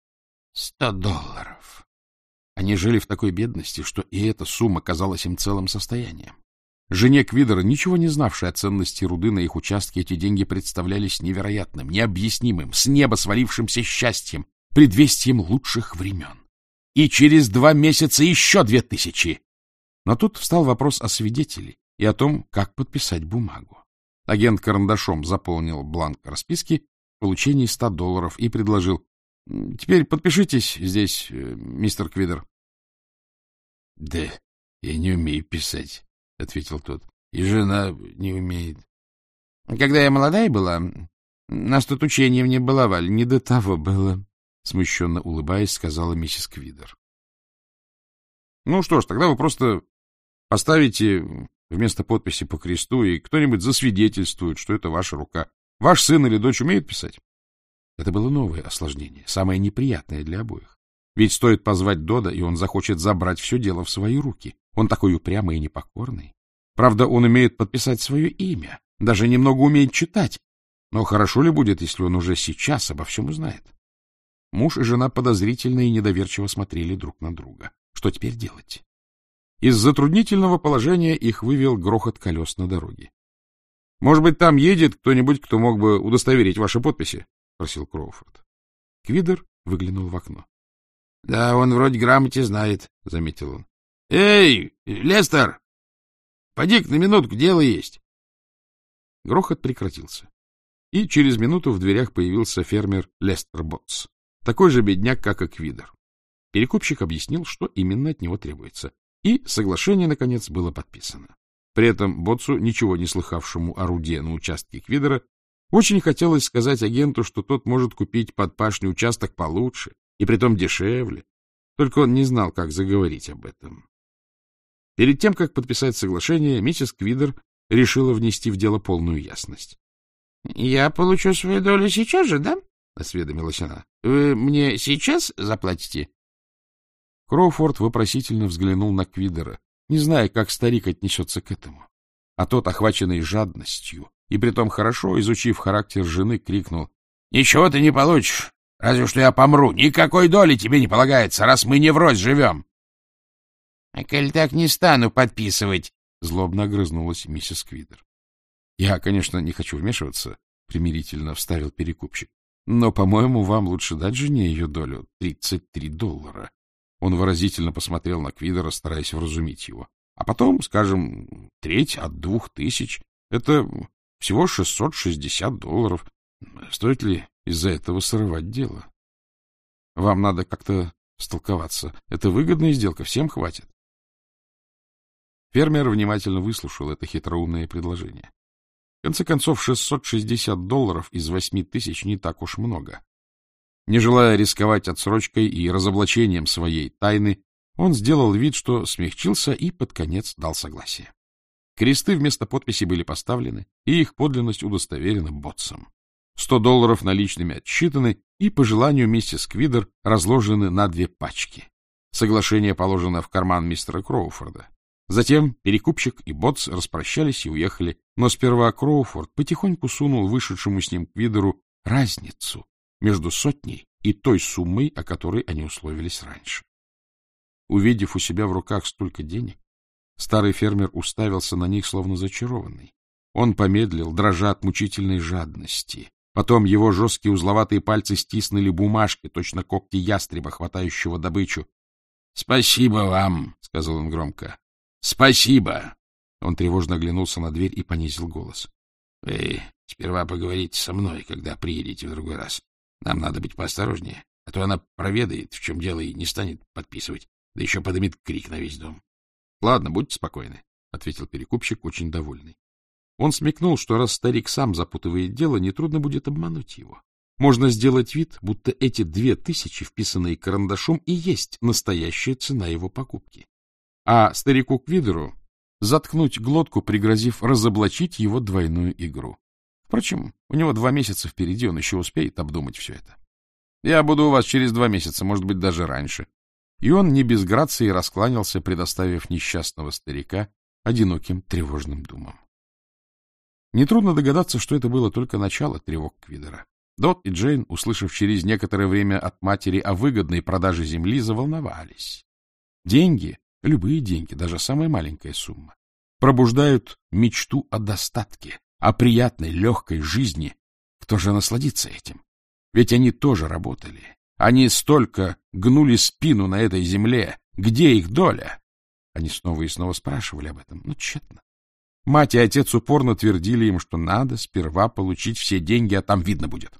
— Сто долларов. Они жили в такой бедности, что и эта сумма казалась им целым состоянием. Жене Квидера, ничего не знавшей о ценности руды на их участке, эти деньги представлялись невероятным, необъяснимым, с неба свалившимся счастьем, предвестием лучших времен. И через два месяца еще две тысячи. Но тут встал вопрос о свидетеле и о том, как подписать бумагу. Агент карандашом заполнил бланк расписки в получении ста долларов и предложил «Теперь подпишитесь здесь, э, мистер Квидер». «Да я не умею писать», — ответил тот. — И жена не умеет. — Когда я молодая была, нас тут учением не баловали, не до того было, — смущенно улыбаясь, сказала миссис Квидер. — Ну что ж, тогда вы просто поставите вместо подписи по кресту, и кто-нибудь засвидетельствует, что это ваша рука. Ваш сын или дочь умеют писать? Это было новое осложнение, самое неприятное для обоих. Ведь стоит позвать Дода, и он захочет забрать все дело в свои руки. Он такой упрямый и непокорный. Правда, он умеет подписать свое имя, даже немного умеет читать. Но хорошо ли будет, если он уже сейчас обо всем узнает? Муж и жена подозрительно и недоверчиво смотрели друг на друга. Что теперь делать? Из затруднительного положения их вывел грохот колес на дороге. — Может быть, там едет кто-нибудь, кто мог бы удостоверить ваши подписи? — спросил Кроуфорд. Квидер выглянул в окно. — Да, он вроде грамоте знает, — заметил он. — Эй, Лестер! поди на минутку, дело есть. Грохот прекратился. И через минуту в дверях появился фермер Лестер Ботс, такой же бедняк, как и Квидер. Перекупщик объяснил, что именно от него требуется. И соглашение, наконец, было подписано. При этом Ботсу, ничего не слыхавшему о руде на участке Квидера, очень хотелось сказать агенту, что тот может купить под пашный участок получше и притом дешевле. Только он не знал, как заговорить об этом. Перед тем, как подписать соглашение, миссис Квидер решила внести в дело полную ясность. — Я получу свою долю сейчас же, да? — осведомилась она. — Вы мне сейчас заплатите? Кроуфорд вопросительно взглянул на Квидера, не зная, как старик отнесется к этому. А тот, охваченный жадностью, и притом хорошо изучив характер жены, крикнул. — Ничего ты не получишь, разве что я помру. Никакой доли тебе не полагается, раз мы не врозь живем. — А коль так не стану подписывать, — злобно огрызнулась миссис Квидер. — Я, конечно, не хочу вмешиваться, — примирительно вставил перекупщик. — Но, по-моему, вам лучше дать жене ее долю — тридцать три доллара. Он выразительно посмотрел на Квидера, стараясь вразумить его. А потом, скажем, треть от двух тысяч — это всего шестьсот шестьдесят долларов. Стоит ли из-за этого срывать дело? Вам надо как-то столковаться. Это выгодная сделка, всем хватит. Фермер внимательно выслушал это хитроумное предложение. В конце концов, 660 долларов из 8 тысяч не так уж много. Не желая рисковать отсрочкой и разоблачением своей тайны, он сделал вид, что смягчился и под конец дал согласие. Кресты вместо подписи были поставлены, и их подлинность удостоверена Ботсом. Сто долларов наличными отсчитаны и, по желанию миссис Квидер, разложены на две пачки. Соглашение положено в карман мистера Кроуфорда. Затем перекупщик и Ботс распрощались и уехали, но сперва Кроуфорд потихоньку сунул вышедшему с ним Квидеру разницу между сотней и той суммой, о которой они условились раньше. Увидев у себя в руках столько денег, старый фермер уставился на них, словно зачарованный. Он помедлил, дрожа от мучительной жадности. Потом его жесткие узловатые пальцы стиснули бумажки, точно когти ястреба, хватающего добычу. — Спасибо вам, — сказал он громко. — Спасибо. Он тревожно оглянулся на дверь и понизил голос. — Вы сперва поговорите со мной, когда приедете в другой раз. Нам надо быть поосторожнее, а то она проведает, в чем дело, и не станет подписывать, да еще подымет крик на весь дом. — Ладно, будьте спокойны, — ответил перекупщик, очень довольный. Он смекнул, что раз старик сам запутывает дело, нетрудно будет обмануть его. Можно сделать вид, будто эти две тысячи, вписанные карандашом, и есть настоящая цена его покупки. А старику Квидеру заткнуть глотку, пригрозив разоблачить его двойную игру. Впрочем, у него два месяца впереди, он еще успеет обдумать все это. Я буду у вас через два месяца, может быть, даже раньше. И он не без грации раскланялся, предоставив несчастного старика одиноким тревожным думам. Нетрудно догадаться, что это было только начало тревог Квидера. Дот и Джейн, услышав через некоторое время от матери о выгодной продаже земли, заволновались. Деньги, любые деньги, даже самая маленькая сумма, пробуждают мечту о достатке, о приятной, легкой жизни. Кто же насладится этим? Ведь они тоже работали. Они столько гнули спину на этой земле. Где их доля? Они снова и снова спрашивали об этом, но тщетно. Мать и отец упорно твердили им, что надо сперва получить все деньги, а там видно будет.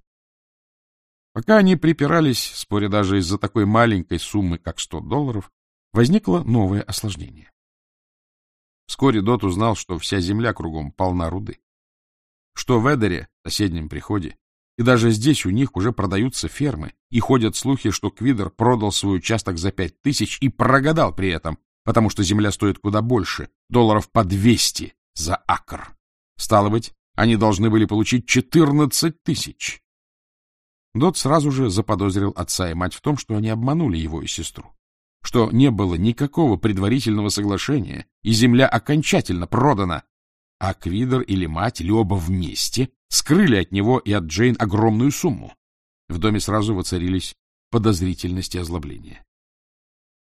Пока они припирались, споря даже из-за такой маленькой суммы, как сто долларов, возникло новое осложнение. Вскоре Дот узнал, что вся земля кругом полна руды, что в Эдере, соседнем приходе, и даже здесь у них уже продаются фермы, и ходят слухи, что Квидер продал свой участок за пять тысяч и прогадал при этом, потому что земля стоит куда больше, долларов по двести, за акр. Стало быть, они должны были получить четырнадцать тысяч. Дот сразу же заподозрил отца и мать в том, что они обманули его и сестру, что не было никакого предварительного соглашения, и земля окончательно продана, а Квидер или мать, или оба вместе, скрыли от него и от Джейн огромную сумму. В доме сразу воцарились подозрительность и озлобление.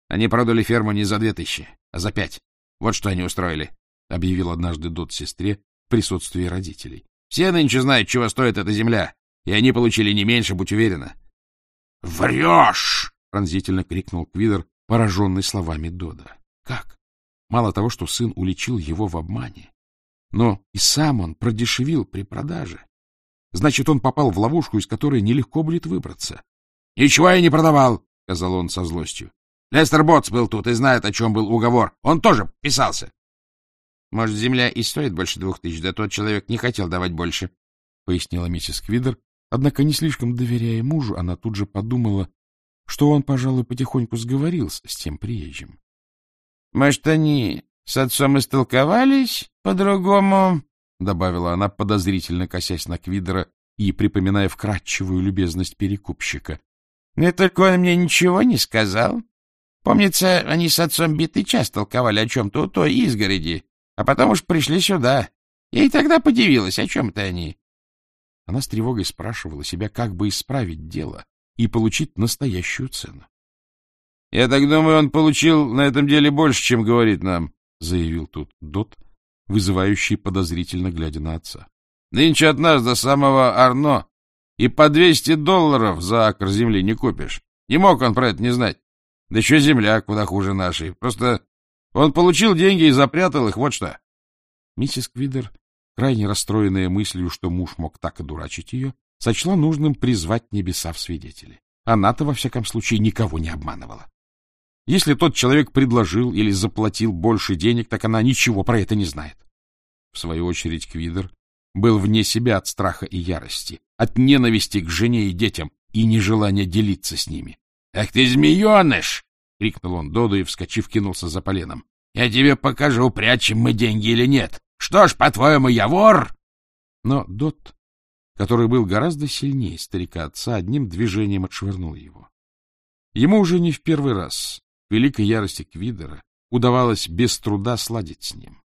Они продали ферму не за две тысячи, а за пять. Вот что они устроили объявил однажды Дот сестре в присутствии родителей. — Все нынче знают, чего стоит эта земля, и они получили не меньше, будь уверена. — Врешь! — пронзительно крикнул Квидер, пораженный словами Дода. — Как? Мало того, что сын уличил его в обмане, но и сам он продешевил при продаже. Значит, он попал в ловушку, из которой нелегко будет выбраться. — Ничего я не продавал, — сказал он со злостью. — Лестер Ботс был тут и знает, о чем был уговор. Он тоже писался. Может, земля и стоит больше двух тысяч, да тот человек не хотел давать больше, — пояснила миссис Квидер. Однако, не слишком доверяя мужу, она тут же подумала, что он, пожалуй, потихоньку сговорился с тем приезжим. — Может, они с отцом истолковались по-другому? — добавила она, подозрительно косясь на Квидера и припоминая вкрадчивую любезность перекупщика. — Но только он мне ничего не сказал. Помнится, они с отцом битый час толковали о чем-то у той изгороди. А потом уж пришли сюда. Я и тогда подивилась, о чем это они. Она с тревогой спрашивала себя, как бы исправить дело и получить настоящую цену. — Я так думаю, он получил на этом деле больше, чем говорит нам, — заявил тут Дот, вызывающий подозрительно глядя на отца. — Нынче от нас до самого Арно и по двести долларов за акр земли не купишь. Не мог он про это не знать. Да еще земля куда хуже нашей. Просто он получил деньги и запрятал их, вот что. Миссис Квидер, крайне расстроенная мыслью, что муж мог так одурачить ее, сочла нужным призвать небеса в свидетели. Она-то, во всяком случае, никого не обманывала. Если тот человек предложил или заплатил больше денег, так она ничего про это не знает. В свою очередь Квидер был вне себя от страха и ярости, от ненависти к жене и детям и нежелания делиться с ними. — Ах ты, змееныш! — крикнул он Доду и, вскочив, кинулся за поленом. — Я тебе покажу, прячем мы деньги или нет. Что ж, по-твоему, я вор? Но Дот, который был гораздо сильнее старика отца, одним движением отшвырнул его. Ему уже не в первый раз, в великой ярости Квидера, удавалось без труда сладить с ним.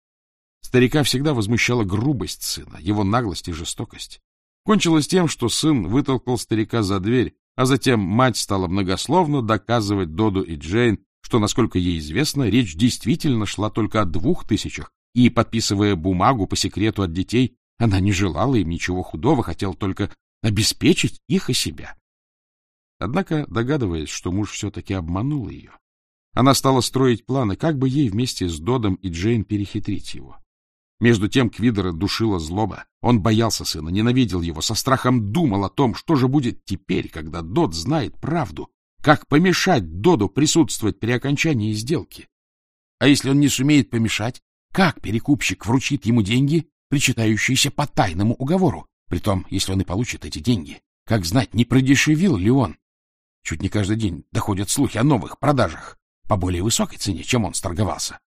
Старика всегда возмущала грубость сына, его наглость и жестокость. Кончилось тем, что сын вытолкал старика за дверь, а затем мать стала многословно доказывать Доду и Джейн, что, насколько ей известно, речь действительно шла только о двух тысячах, и, подписывая бумагу по секрету от детей, она не желала им ничего худого, хотела только обеспечить их и себя. Однако, догадываясь, что муж все-таки обманул ее, она стала строить планы, как бы ей вместе с Додом и Джейн перехитрить его. Между тем Квидера душила злоба. Он боялся сына, ненавидел его, со страхом думал о том, что же будет теперь, когда Дод знает правду, как помешать Доду присутствовать при окончании сделки. А если он не сумеет помешать, как перекупщик вручит ему деньги, причитающиеся по тайному уговору? Притом, если он и получит эти деньги, как знать, не продешевил ли он? Чуть не каждый день доходят слухи о новых продажах по более высокой цене, чем он сторговался.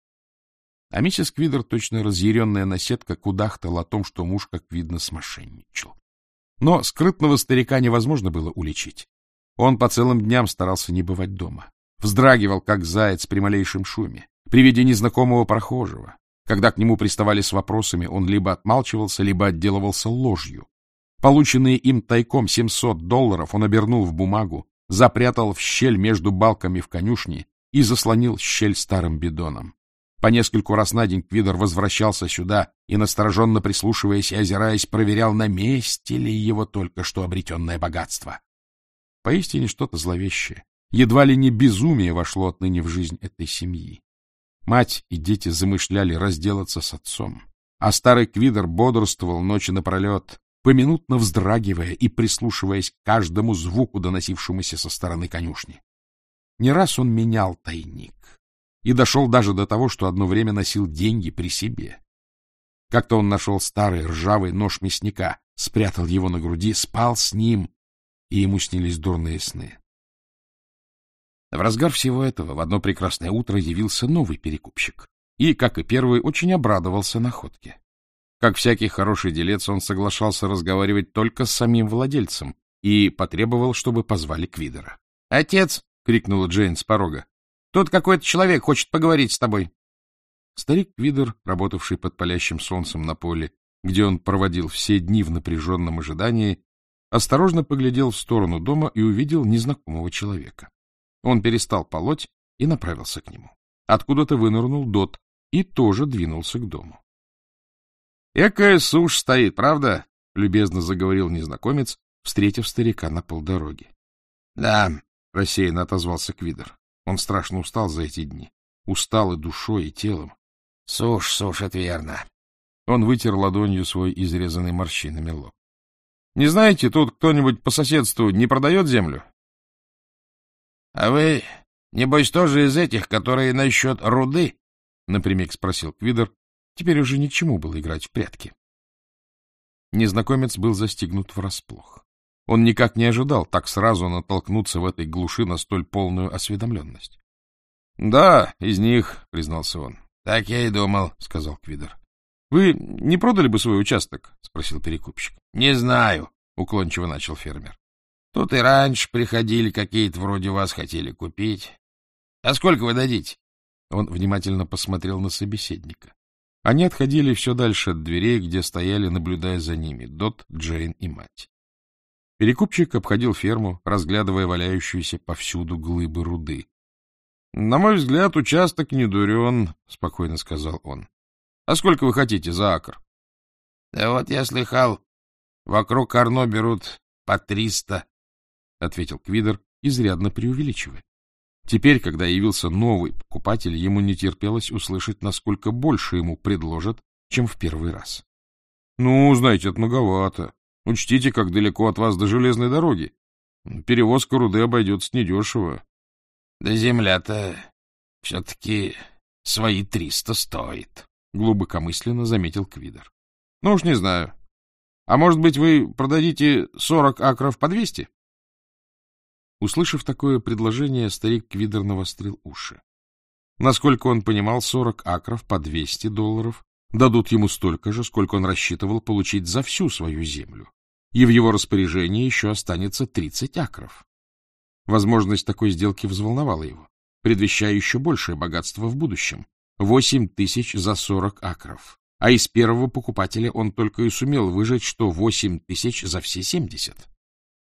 А миссис Квидер, точно разъяренная наседка, кудахтала о том, что муж, как видно, смошенничал. Но скрытного старика невозможно было уличить. Он по целым дням старался не бывать дома. Вздрагивал, как заяц при малейшем шуме, при виде незнакомого прохожего. Когда к нему приставали с вопросами, он либо отмалчивался, либо отделывался ложью. Полученные им тайком 700 долларов он обернул в бумагу, запрятал в щель между балками в конюшне и заслонил щель старым бидоном. По нескольку раз на день Квидер возвращался сюда и, настороженно прислушиваясь и озираясь, проверял, на месте ли его только что обретенное богатство. Поистине что-то зловещее. Едва ли не безумие вошло отныне в жизнь этой семьи. Мать и дети замышляли разделаться с отцом, а старый Квидер бодрствовал ночи напролет, поминутно вздрагивая и прислушиваясь к каждому звуку, доносившемуся со стороны конюшни. Не раз он менял тайник и дошел даже до того, что одно время носил деньги при себе. Как-то он нашел старый ржавый нож мясника, спрятал его на груди, спал с ним, и ему снились дурные сны. В разгар всего этого в одно прекрасное утро явился новый перекупщик и, как и первый, очень обрадовался находке. Как всякий хороший делец, он соглашался разговаривать только с самим владельцем и потребовал, чтобы позвали Квидера. — Отец! — крикнула Джейн с порога. Тут какой-то человек хочет поговорить с тобой. Старик Квидер, работавший под палящим солнцем на поле, где он проводил все дни в напряженном ожидании, осторожно поглядел в сторону дома и увидел незнакомого человека. Он перестал полоть и направился к нему. Откуда-то вынырнул Дот и тоже двинулся к дому. — Экая сушь стоит, правда? — любезно заговорил незнакомец, встретив старика на полдороги. — Да, — рассеянно отозвался Квидер. Он страшно устал за эти дни. Устал и душой, и телом. — Сушь, сушь, это верно. Он вытер ладонью свой изрезанный морщинами лоб. — Не знаете, тут кто-нибудь по соседству не продает землю? — А вы, небось, тоже из этих, которые насчет руды? — напрямик спросил Квидер. Теперь уже ни к чему было играть в прятки. Незнакомец был застигнут врасплох. Он никак не ожидал так сразу натолкнуться в этой глуши на столь полную осведомленность. — Да, из них, — признался он. — Так я и думал, — сказал Квидер. — Вы не продали бы свой участок? — спросил перекупщик. — Не знаю, — уклончиво начал фермер. — Тут и раньше приходили какие-то вроде вас хотели купить. А сколько вы дадите? Он внимательно посмотрел на собеседника. Они отходили все дальше от дверей, где стояли, наблюдая за ними, Дот, Джейн и мать. Перекупщик обходил ферму, разглядывая валяющиеся повсюду глыбы руды. — На мой взгляд, участок не дурен, — спокойно сказал он. А сколько вы хотите за акр? — Да вот я слыхал, вокруг Арно берут по триста, — ответил Квидер, изрядно преувеличивая. Теперь, когда явился новый покупатель, ему не терпелось услышать, насколько больше ему предложат, чем в первый раз. — Ну, знаете, это многовато. Учтите, как далеко от вас до железной дороги. Перевозка руды обойдется недешево. — Да земля-то все-таки свои триста стоит, — глубокомысленно заметил Квидер. — Ну уж не знаю. А может быть, вы продадите сорок акров по двести? Услышав такое предложение, старик Квидер навострил уши. Насколько он понимал, сорок акров по двести долларов дадут ему столько же, сколько он рассчитывал получить за всю свою землю, и в его распоряжении еще останется тридцать акров. Возможность такой сделки взволновала его, предвещая еще большее богатство в будущем — восемь тысяч за сорок акров. А из первого покупателя он только и сумел выжать, что восемь тысяч за все семьдесят.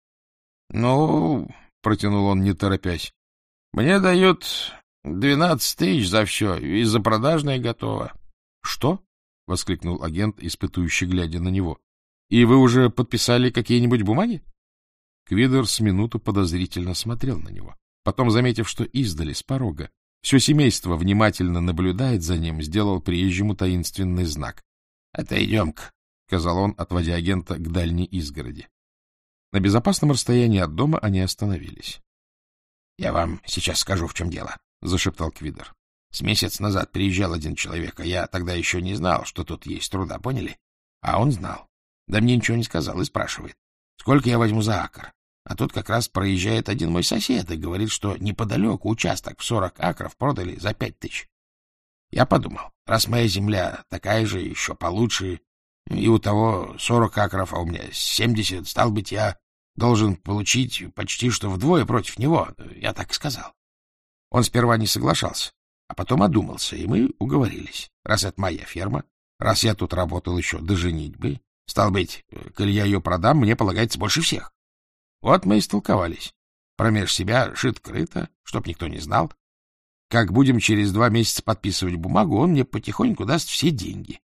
— Ну, — протянул он, не торопясь. — Мне дают двенадцать тысяч за все, и за продажное готово. — Что? — воскликнул агент, испытующий, глядя на него. — И вы уже подписали какие-нибудь бумаги? Квидер с минуту подозрительно смотрел на него. Потом, заметив, что издали, с порога, все семейство внимательно наблюдает за ним, сделал приезжему таинственный знак. — Отойдем-ка, — сказал он, отводя агента к дальней изгороди. На безопасном расстоянии от дома они остановились. — Я вам сейчас скажу, в чем дело, — зашептал Квидер. — С месяц назад приезжал один человек, а я тогда еще не знал, что тут есть труда, поняли? А он знал. Да мне ничего не сказал и спрашивает, сколько я возьму за акр. А тут как раз проезжает один мой сосед и говорит, что неподалеку участок в сорок акров продали за пять тысяч. Я подумал, раз моя земля такая же, еще получше, и у того сорок акров, а у меня семьдесят, стал быть, я должен получить почти что вдвое против него, я так и сказал. Он сперва не соглашался, а потом одумался, и мы уговорились. Раз это моя ферма, раз я тут работал еще до женитьбы, стал быть, коли я ее продам, мне полагается больше всех. Вот мы и столковались. Промеж себя шит-крыто, чтоб никто не знал. Как будем через два месяца подписывать бумагу, он мне потихоньку даст все деньги.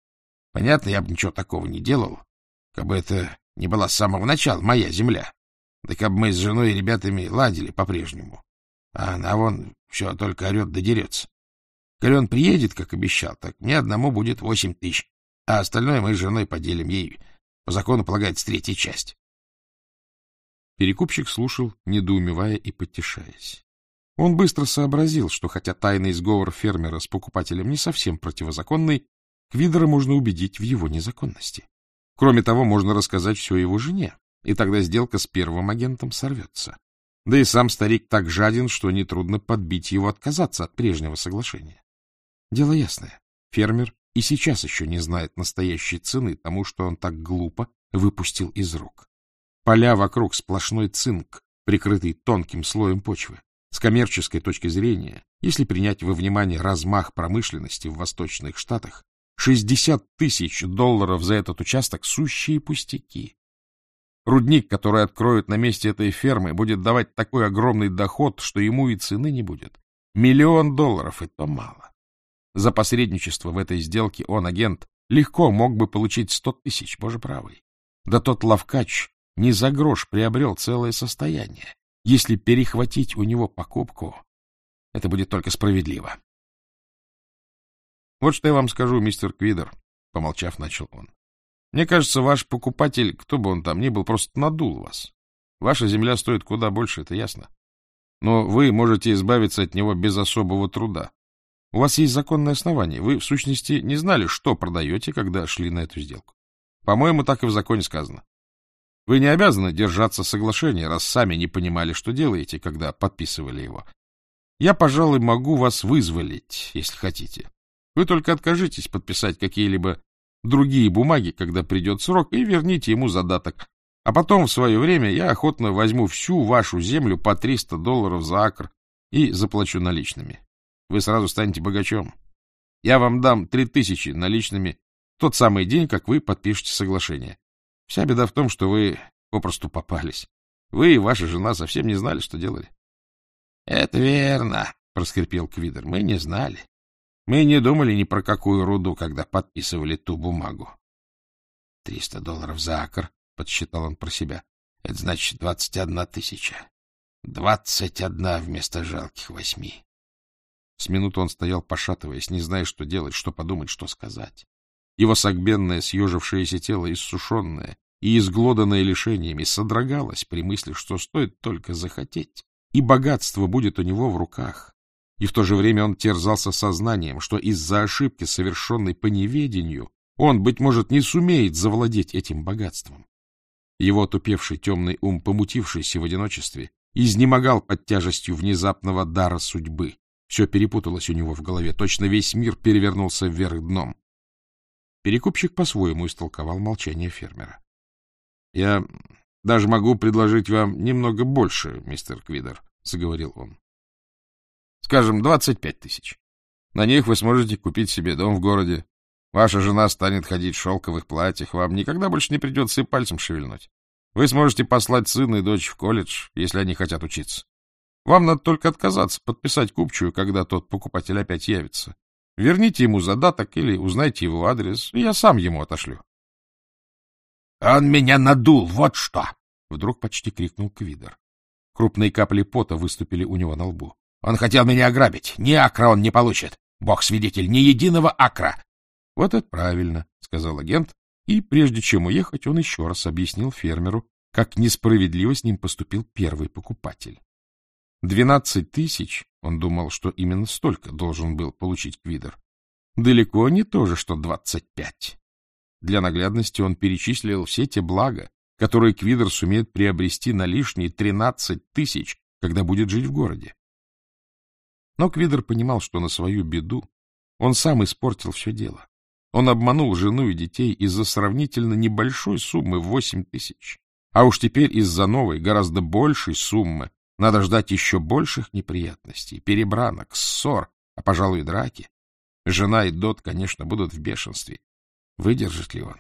Понятно, я бы ничего такого не делал, как бы это не была с самого начала моя земля. Да как бы мы с женой и ребятами ладили по-прежнему. А она вон все только орет да дерется. Коли он приедет, как обещал, так мне одному будет восемь тысяч, а остальное мы с женой поделим ей. По закону полагается третья часть. Перекупщик слушал, недоумевая и потешаясь. Он быстро сообразил, что хотя тайный сговор фермера с покупателем не совсем противозаконный, Квидера можно убедить в его незаконности. Кроме того, можно рассказать все его жене, и тогда сделка с первым агентом сорвется. Да и сам старик так жаден, что нетрудно подбить его отказаться от прежнего соглашения. Дело ясное. Фермер и сейчас еще не знает настоящей цены тому, что он так глупо выпустил из рук. Поля вокруг сплошной цинк, прикрытый тонким слоем почвы. С коммерческой точки зрения, если принять во внимание размах промышленности в Восточных Штатах, 60 тысяч долларов за этот участок — сущие пустяки. Рудник, который откроют на месте этой фермы, будет давать такой огромный доход, что ему и цены не будет. Миллион долларов — это мало. За посредничество в этой сделке он, агент, легко мог бы получить сто тысяч, боже правый. Да тот лавкач не за грош приобрел целое состояние. Если перехватить у него покупку, это будет только справедливо. Вот что я вам скажу, мистер Квидер, — помолчав, начал он. Мне кажется, ваш покупатель, кто бы он там ни был, просто надул вас. Ваша земля стоит куда больше, это ясно. Но вы можете избавиться от него без особого труда. У вас есть законное основание. Вы, в сущности, не знали, что продаете, когда шли на эту сделку. По-моему, так и в законе сказано. Вы не обязаны держаться соглашения, раз сами не понимали, что делаете, когда подписывали его. Я, пожалуй, могу вас вызволить, если хотите. Вы только откажитесь подписать какие-либо другие бумаги, когда придет срок, и верните ему задаток. А потом, в свое время, я охотно возьму всю вашу землю по 300 долларов за акр и заплачу наличными. Вы сразу станете богачом. Я вам дам 3000 наличными в тот самый день, как вы подпишете соглашение. Вся беда в том, что вы попросту попались. Вы и ваша жена совсем не знали, что делали. — Это верно, — проскрипел Квидер. — Мы не знали. Мы не думали ни про какую руду, когда подписывали ту бумагу. — Триста долларов за акр, — подсчитал он про себя. — Это значит двадцать одна тысяча. Двадцать одна вместо жалких восьми. С минуты он стоял, пошатываясь, не зная, что делать, что подумать, что сказать. Его согбенное, съежившееся тело, иссушенное и изглоданное лишениями, содрогалось при мысли, что стоит только захотеть, и богатство будет у него в руках. И в то же время он терзался сознанием, что из-за ошибки, совершенной по неведению, он, быть может, не сумеет завладеть этим богатством. Его тупевший темный ум, помутившийся в одиночестве, изнемогал под тяжестью внезапного дара судьбы. Все перепуталось у него в голове, точно весь мир перевернулся вверх дном. Перекупщик по-своему истолковал молчание фермера. — Я даже могу предложить вам немного больше, мистер Квидер, — заговорил он. — Скажем, двадцать пять тысяч. На них вы сможете купить себе дом в городе. Ваша жена станет ходить в шелковых платьях, вам никогда больше не придется и пальцем шевельнуть. Вы сможете послать сына и дочь в колледж, если они хотят учиться. Вам надо только отказаться, подписать купчую, когда тот покупатель опять явится. Верните ему задаток или узнайте его адрес, и я сам ему отошлю. — Он меня надул, вот что! — вдруг почти крикнул Квидер. Крупные капли пота выступили у него на лбу. — Он хотел меня ограбить. Ни акра он не получит. Бог свидетель, ни единого акра. — Вот это правильно, — сказал агент, и, прежде чем уехать, он еще раз объяснил фермеру, как несправедливо с ним поступил первый покупатель. Двенадцать тысяч, он думал, что именно столько должен был получить Квидер. Далеко не то же, что двадцать пять. Для наглядности он перечислил все те блага, которые Квидер сумеет приобрести на лишние тринадцать тысяч, когда будет жить в городе. Но Квидер понимал, что на свою беду он сам испортил все дело. Он обманул жену и детей из-за сравнительно небольшой суммы в восемь тысяч. А уж теперь из-за новой, гораздо большей суммы надо ждать еще больших неприятностей, перебранок, ссор, а, пожалуй, драки. Жена и Дот, конечно, будут в бешенстве. Выдержит ли он?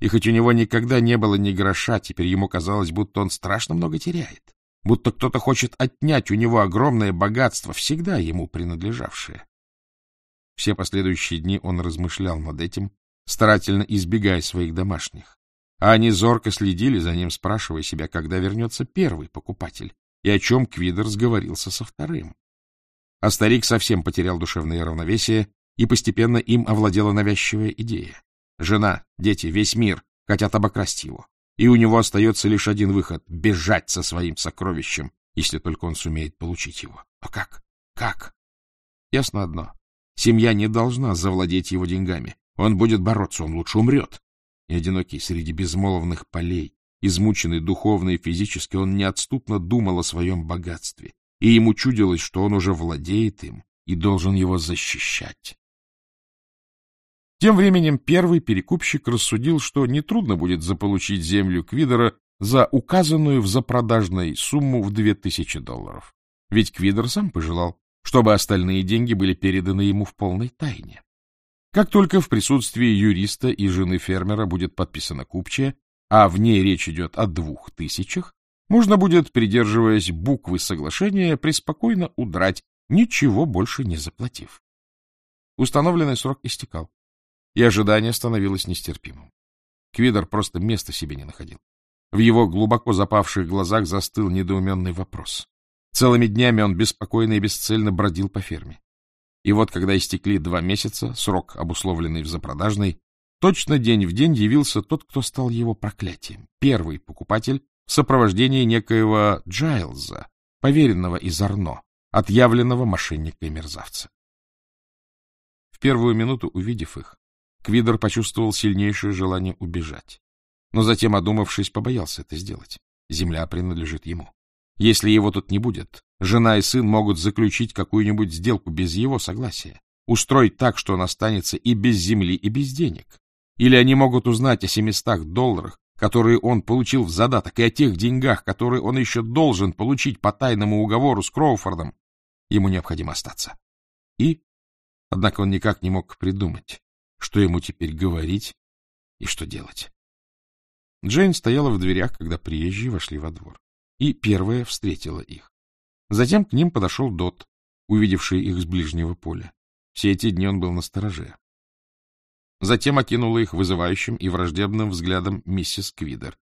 И хоть у него никогда не было ни гроша, теперь ему казалось, будто он страшно много теряет, будто кто-то хочет отнять у него огромное богатство, всегда ему принадлежавшее. Все последующие дни он размышлял над этим, старательно избегая своих домашних. А они зорко следили за ним, спрашивая себя, когда вернется первый покупатель, и о чем Квидер сговорился со вторым. А старик совсем потерял душевное равновесие, и постепенно им овладела навязчивая идея. Жена, дети, весь мир хотят обокрасть его, и у него остается лишь один выход — бежать со своим сокровищем, если только он сумеет получить его. А как? Как? Ясно одно. Семья не должна завладеть его деньгами. Он будет бороться, он лучше умрет. И одинокий среди безмолвных полей, измученный духовно и физически, он неотступно думал о своем богатстве, и ему чудилось, что он уже владеет им и должен его защищать. Тем временем первый перекупщик рассудил, что нетрудно будет заполучить землю Квидера за указанную в запродажной сумму в две тысячи долларов. Ведь Квидер сам пожелал, чтобы остальные деньги были переданы ему в полной тайне. Как только в присутствии юриста и жены фермера будет подписана купчая, а в ней речь идет о двух тысячах, можно будет, придерживаясь буквы соглашения, преспокойно удрать, ничего больше не заплатив. Установленный срок истекал, и ожидание становилось нестерпимым. Квидер просто места себе не находил. В его глубоко запавших глазах застыл недоуменный вопрос. Целыми днями он беспокойно и бесцельно бродил по ферме. И вот, когда истекли два месяца, срок, обусловленный в запродажной, точно день в день явился тот, кто стал его проклятием. Первый покупатель в сопровождении некоего Джайлза, поверенного из Арно, отъявленного мошенника и мерзавца. В первую минуту, увидев их, Квидер почувствовал сильнейшее желание убежать. Но затем, одумавшись, побоялся это сделать. Земля принадлежит ему. Если его тут не будет, жена и сын могут заключить какую-нибудь сделку без его согласия, устроить так, что он останется и без земли, и без денег. Или они могут узнать о семистах долларах, которые он получил в задаток, и о тех деньгах, которые он еще должен получить по тайному уговору с Кроуфордом. Ему необходимо остаться. И, однако он никак не мог придумать, что ему теперь говорить и что делать. Джейн стояла в дверях, когда приезжие вошли во двор и первая встретила их. Затем к ним подошел Дот, увидевший их с ближнего поля. Все эти дни он был на стороже. Затем окинула их вызывающим и враждебным взглядом миссис Квидер.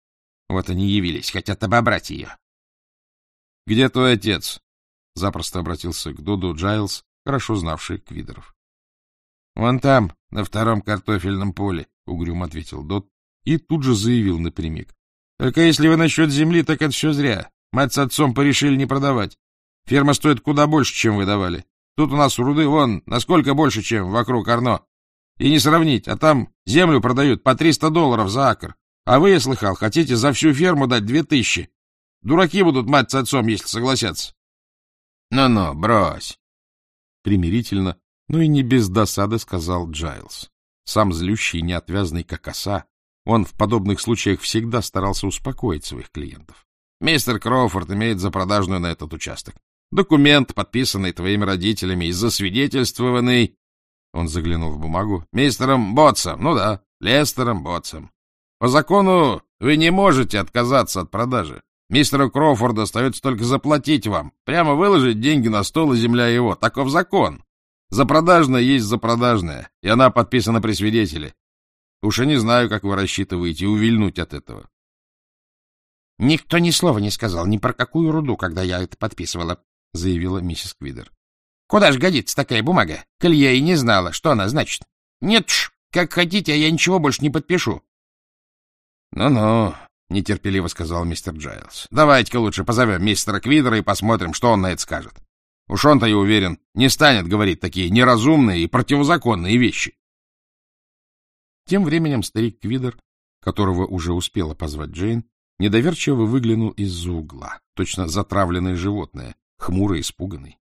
Вот они явились, хотят обобрать ее. — Где твой отец? — запросто обратился к Дуду Джайлз, хорошо знавший Квидеров. — Вон там, на втором картофельном поле, — угрюмо ответил Дот и тут же заявил напрямик. — Только если вы насчет земли, так это все зря. Мать с отцом порешили не продавать. Ферма стоит куда больше, чем вы давали. Тут у нас руды, вон, насколько больше, чем вокруг Арно. И не сравнить, а там землю продают по 300 долларов за акр. А вы, я слыхал, хотите за всю ферму дать две тысячи. Дураки будут мать с отцом, если согласятся. Ну-ну, брось. Примирительно, но и не без досады сказал Джайлз. Сам злющий неотвязный, как оса, он в подобных случаях всегда старался успокоить своих клиентов. Мистер Кроуфорд имеет запродажную на этот участок. Документ, подписанный твоими родителями и засвидетельствованный... Он заглянул в бумагу. Мистером Ботсом, ну да, Лестером Ботсом. По закону вы не можете отказаться от продажи. Мистеру Кроуфорду остается только заплатить вам. Прямо выложить деньги на стол, и земля его. Таков закон. Запродажная есть запродажная, и она подписана при свидетеле. Уж я не знаю, как вы рассчитываете увильнуть от этого. — Никто ни слова не сказал ни про какую руду, когда я это подписывала, — заявила миссис Квидер. — Куда ж годится такая бумага, коль я и не знала, что она значит? Нет ж, как хотите, а я ничего больше не подпишу. «Ну — Ну-ну, — нетерпеливо сказал мистер Джайлз. — Давайте-ка лучше позовем мистера Квидера и посмотрим, что он на это скажет. Уж он-то, я уверен, не станет говорить такие неразумные и противозаконные вещи. Тем временем старик Квидер, которого уже успела позвать Джейн, недоверчиво выглянул из-за угла, точно затравленное животное, хмурый, испуганный.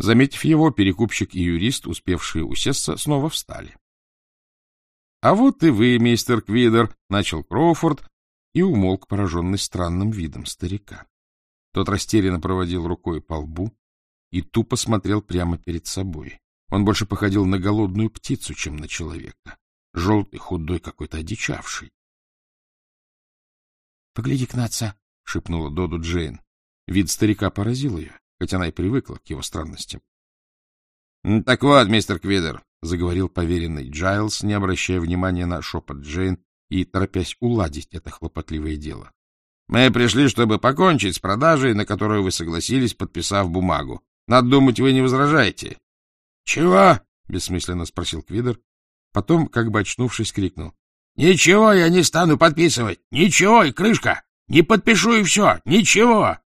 Заметив его, перекупщик и юрист, успевшие усесться, снова встали. — А вот и вы, мистер Квидер, — начал Кроуфорд и умолк, пораженный странным видом старика. Тот растерянно проводил рукой по лбу и тупо смотрел прямо перед собой. Он больше походил на голодную птицу, чем на человека. Желтый, худой, какой-то одичавший. — Погляди-ка на отца, — шепнула Доду Джейн. Вид старика поразил ее хоть она и привыкла к его странностям. — Так вот, мистер Квидер, — заговорил поверенный Джайлс, не обращая внимания на шепот Джейн и торопясь уладить это хлопотливое дело. — Мы пришли, чтобы покончить с продажей, на которую вы согласились, подписав бумагу. Надо думать, вы не возражаете. — Чего? — бессмысленно спросил Квидер. Потом, как бы очнувшись, крикнул. — Ничего я не стану подписывать. Ничего, и крышка. Не подпишу, и все. Ничего.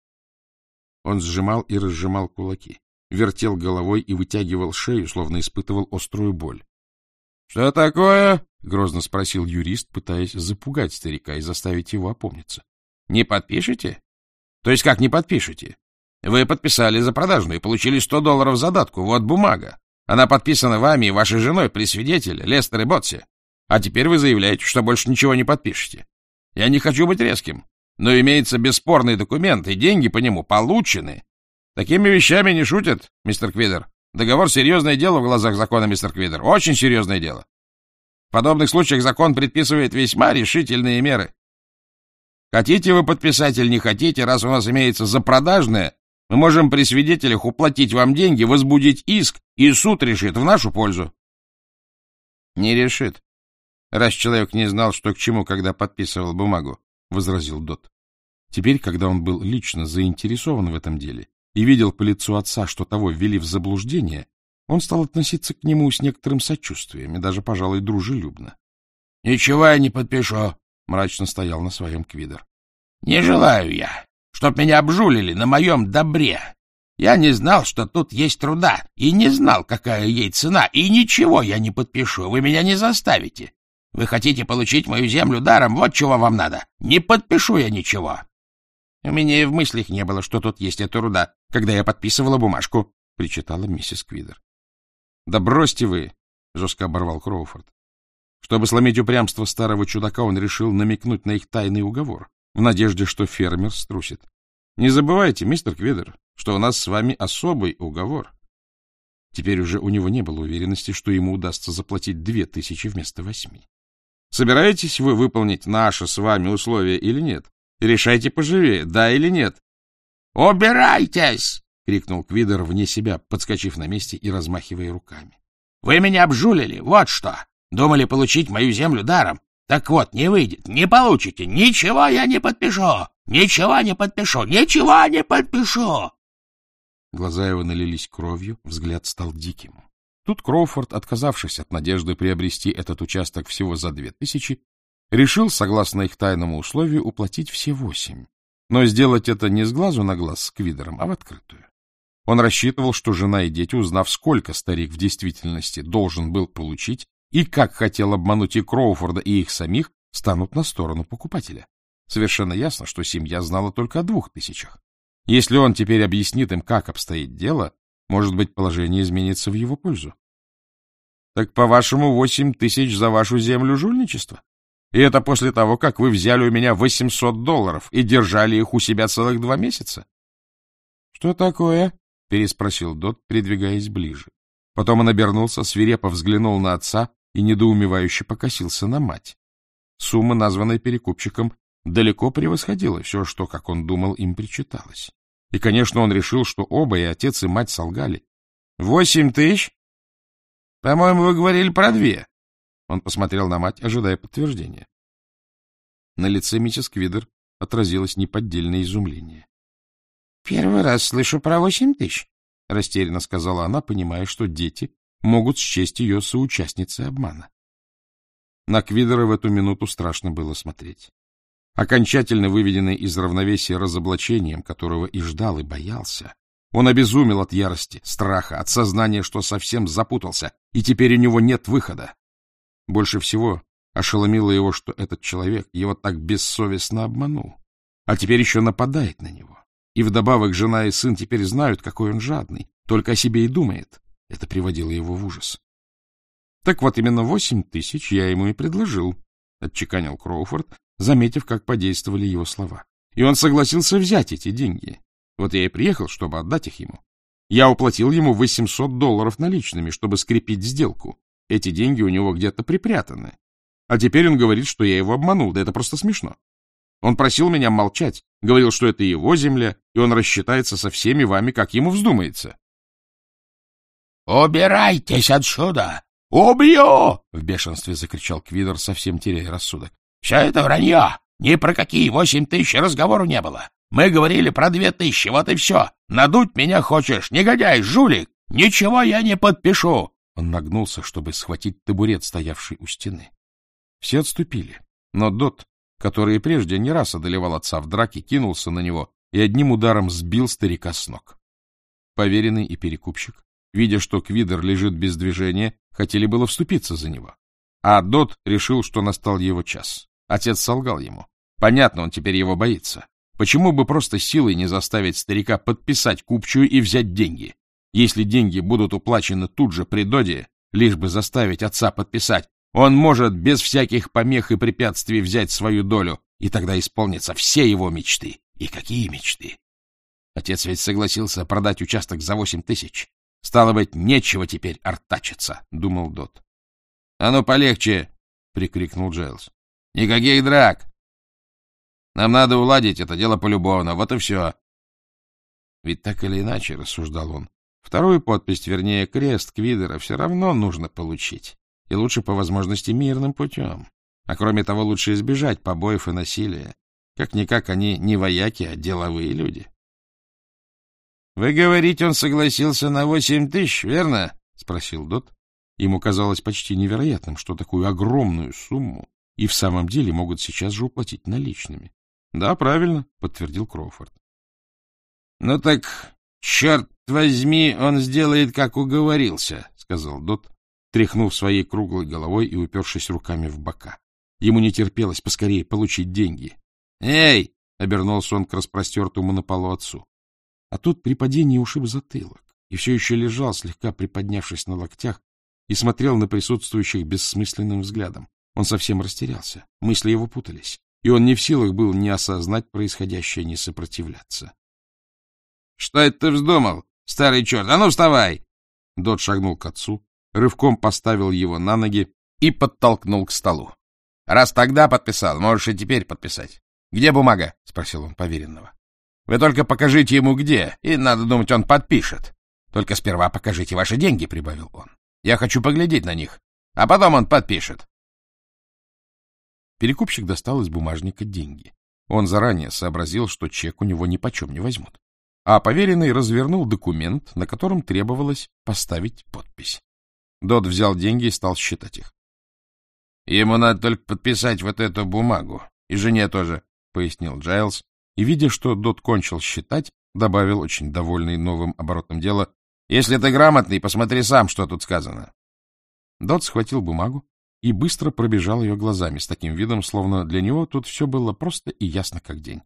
Он сжимал и разжимал кулаки, вертел головой и вытягивал шею, словно испытывал острую боль. — Что такое? — грозно спросил юрист, пытаясь запугать старика и заставить его опомниться. — Не подпишете? — То есть как не подпишете? Вы подписали за продажную и получили сто долларов задатку. Вот бумага. Она подписана вами и вашей женой при свидетеле, Лестер и Ботсе. А теперь вы заявляете, что больше ничего не подпишете. Я не хочу быть резким, но имеется бесспорный документ, и деньги по нему получены. Такими вещами не шутят, мистер Квидер. Договор — серьезное дело в глазах закона, мистер Квидер. Очень серьезное дело. В подобных случаях закон предписывает весьма решительные меры. Хотите вы подписать или не хотите, раз у нас имеется запродажное, мы можем при свидетелях уплатить вам деньги, возбудить иск, и суд решит в нашу пользу. Не решит, раз человек не знал, что к чему, когда подписывал бумагу возразил Дот. Теперь, когда он был лично заинтересован в этом деле и видел по лицу отца, что того ввели в заблуждение, он стал относиться к нему с некоторым сочувствием и даже, пожалуй, дружелюбно. — Ничего я не подпишу, — мрачно стоял на своем Квидер. — Не желаю я, чтоб меня обжулили на моем добре. Я не знал, что тут есть труда, и не знал, какая ей цена, и ничего я не подпишу, вы меня не заставите. Вы хотите получить мою землю даром, вот чего вам надо. Не подпишу я ничего. У меня и в мыслях не было, что тут есть эта руда, когда я подписывала бумажку, — причитала миссис Квидер. — Да бросьте вы, — жестко оборвал Кроуфорд. Чтобы сломить упрямство старого чудака, он решил намекнуть на их тайный уговор, в надежде, что фермер струсит. Не забывайте, мистер Квидер, что у нас с вами особый уговор. Теперь уже у него не было уверенности, что ему удастся заплатить две тысячи вместо восьми. Собираетесь вы выполнить наши с вами условия или нет? Решайте поживее, да или нет. «Убирайтесь!» — крикнул Квидер вне себя, подскочив на месте и размахивая руками. Вы меня обжулили, вот что. Думали получить мою землю даром. Так вот, не выйдет, не получите. Ничего я не подпишу. Ничего не подпишу. Ничего не подпишу. Глаза его налились кровью, взгляд стал диким. Тут Кроуфорд, отказавшись от надежды приобрести этот участок всего за две тысячи, решил, согласно их тайному условию, уплатить все восемь. Но сделать это не с глазу на глаз с Квидером, а в открытую. Он рассчитывал, что жена и дети, узнав, сколько старик в действительности должен был получить, и как хотел обмануть и Кроуфорда, и их самих, станут на сторону покупателя. Совершенно ясно, что семья знала только о двух тысячах. Если он теперь объяснит им, как обстоит дело, может быть, положение изменится в его пользу. Так, по-вашему, восемь тысяч за вашу землю жульничество? И это после того, как вы взяли у меня восемьсот долларов и держали их у себя целых два месяца? — Что такое? — переспросил Дот, придвигаясь ближе. Потом он обернулся, свирепо взглянул на отца и недоумевающе покосился на мать. Сумма, названная перекупщиком, далеко превосходила все, что, как он думал, им причиталось. И, конечно, он решил, что оба, и отец, и мать, солгали. — Восемь тысяч? — По-моему, вы говорили про две. Он посмотрел на мать, ожидая подтверждения. На лице миссис Квидер отразилось неподдельное изумление. — Первый раз слышу про восемь тысяч, — растерянно сказала она, понимая, что дети могут счесть ее соучастницей обмана. На Квидера в эту минуту страшно было смотреть. Окончательно выведенный из равновесия разоблачением, которого и ждал, и боялся, он обезумел от ярости, страха, от сознания, что совсем запутался, и теперь у него нет выхода. Больше всего ошеломило его, что этот человек его так бессовестно обманул, а теперь еще нападает на него. И вдобавок жена и сын теперь знают, какой он жадный, только о себе и думает. Это приводило его в ужас. — Так вот, именно восемь тысяч я ему и предложил, — отчеканил Кроуфорд, заметив, как подействовали его слова. И он согласился взять эти деньги. Вот я и приехал, чтобы отдать их ему. Я уплатил ему 800 долларов наличными, чтобы скрепить сделку. Эти деньги у него где-то припрятаны. А теперь он говорит, что я его обманул. Да это просто смешно. Он просил меня молчать, говорил, что это его земля, и он рассчитается со всеми вами, как ему вздумается. — Убирайтесь отсюда! Убью! — в бешенстве закричал Квидер, совсем теряя рассудок. Все это вранье. Ни про какие восемь тысяч разговору не было. Мы говорили про две тысячи, вот и все. Надуть меня хочешь, негодяй, жулик. Ничего я не подпишу. Он нагнулся, чтобы схватить табурет, стоявший у стены. Все отступили, но Дот, который прежде не раз одолевал отца в драке, кинулся на него и одним ударом сбил старика с ног. Поверенный и перекупщик, видя, что Квидер лежит без движения, хотели было вступиться за него. А Дот решил, что настал его час. Отец солгал ему. Понятно, он теперь его боится. Почему бы просто силой не заставить старика подписать купчую и взять деньги? Если деньги будут уплачены тут же при Доде, лишь бы заставить отца подписать, он может без всяких помех и препятствий взять свою долю, и тогда исполнятся все его мечты. И какие мечты? Отец ведь согласился продать участок за восемь тысяч. Стало быть, нечего теперь артачиться, — думал Дот. — А ну, полегче! — прикрикнул Джейлс. Никаких драк. Нам надо уладить это дело полюбовно, вот и все. Ведь так или иначе, — рассуждал он, — вторую подпись, вернее, крест Квидера все равно нужно получить, и лучше по возможности мирным путем. А кроме того, лучше избежать побоев и насилия. Как-никак они не вояки, а деловые люди. — Вы говорите, он согласился на восемь тысяч, верно? — спросил Дот. Ему казалось почти невероятным, что такую огромную сумму и в самом деле могут сейчас же уплатить наличными. — Да, правильно, — подтвердил Кроуфорд. — Ну так, черт возьми, он сделает, как уговорился, — сказал Дот, тряхнув своей круглой головой и упершись руками в бока. Ему не терпелось поскорее получить деньги. «Эй!» — обернулся он к распростертому на полу отцу. А тот при падении ушиб затылок и все еще лежал, слегка приподнявшись на локтях, и смотрел на присутствующих бессмысленным взглядом. Он совсем растерялся, мысли его путались, и он не в силах был ни осознать происходящее, ни сопротивляться. — Что это ты вздумал, старый черт? А ну, вставай! Дот шагнул к отцу, рывком поставил его на ноги и подтолкнул к столу. — Раз тогда подписал, можешь и теперь подписать. — Где бумага? — спросил он поверенного. — Вы только покажите ему где, и, надо думать, он подпишет. Только сперва покажите ваши деньги, — прибавил он. Я хочу поглядеть на них, а потом он подпишет. Перекупщик достал из бумажника деньги. Он заранее сообразил, что чек у него ни почем не возьмут. А поверенный развернул документ, на котором требовалось поставить подпись. Дот взял деньги и стал считать их. — Ему надо только подписать вот эту бумагу. И жене тоже, — пояснил Джайлз. И, видя, что Дот кончил считать, добавил, очень довольный новым оборотом дела, — Если ты грамотный, посмотри сам, что тут сказано. Дот схватил бумагу и быстро пробежал ее глазами с таким видом, словно для него тут все было просто и ясно как день.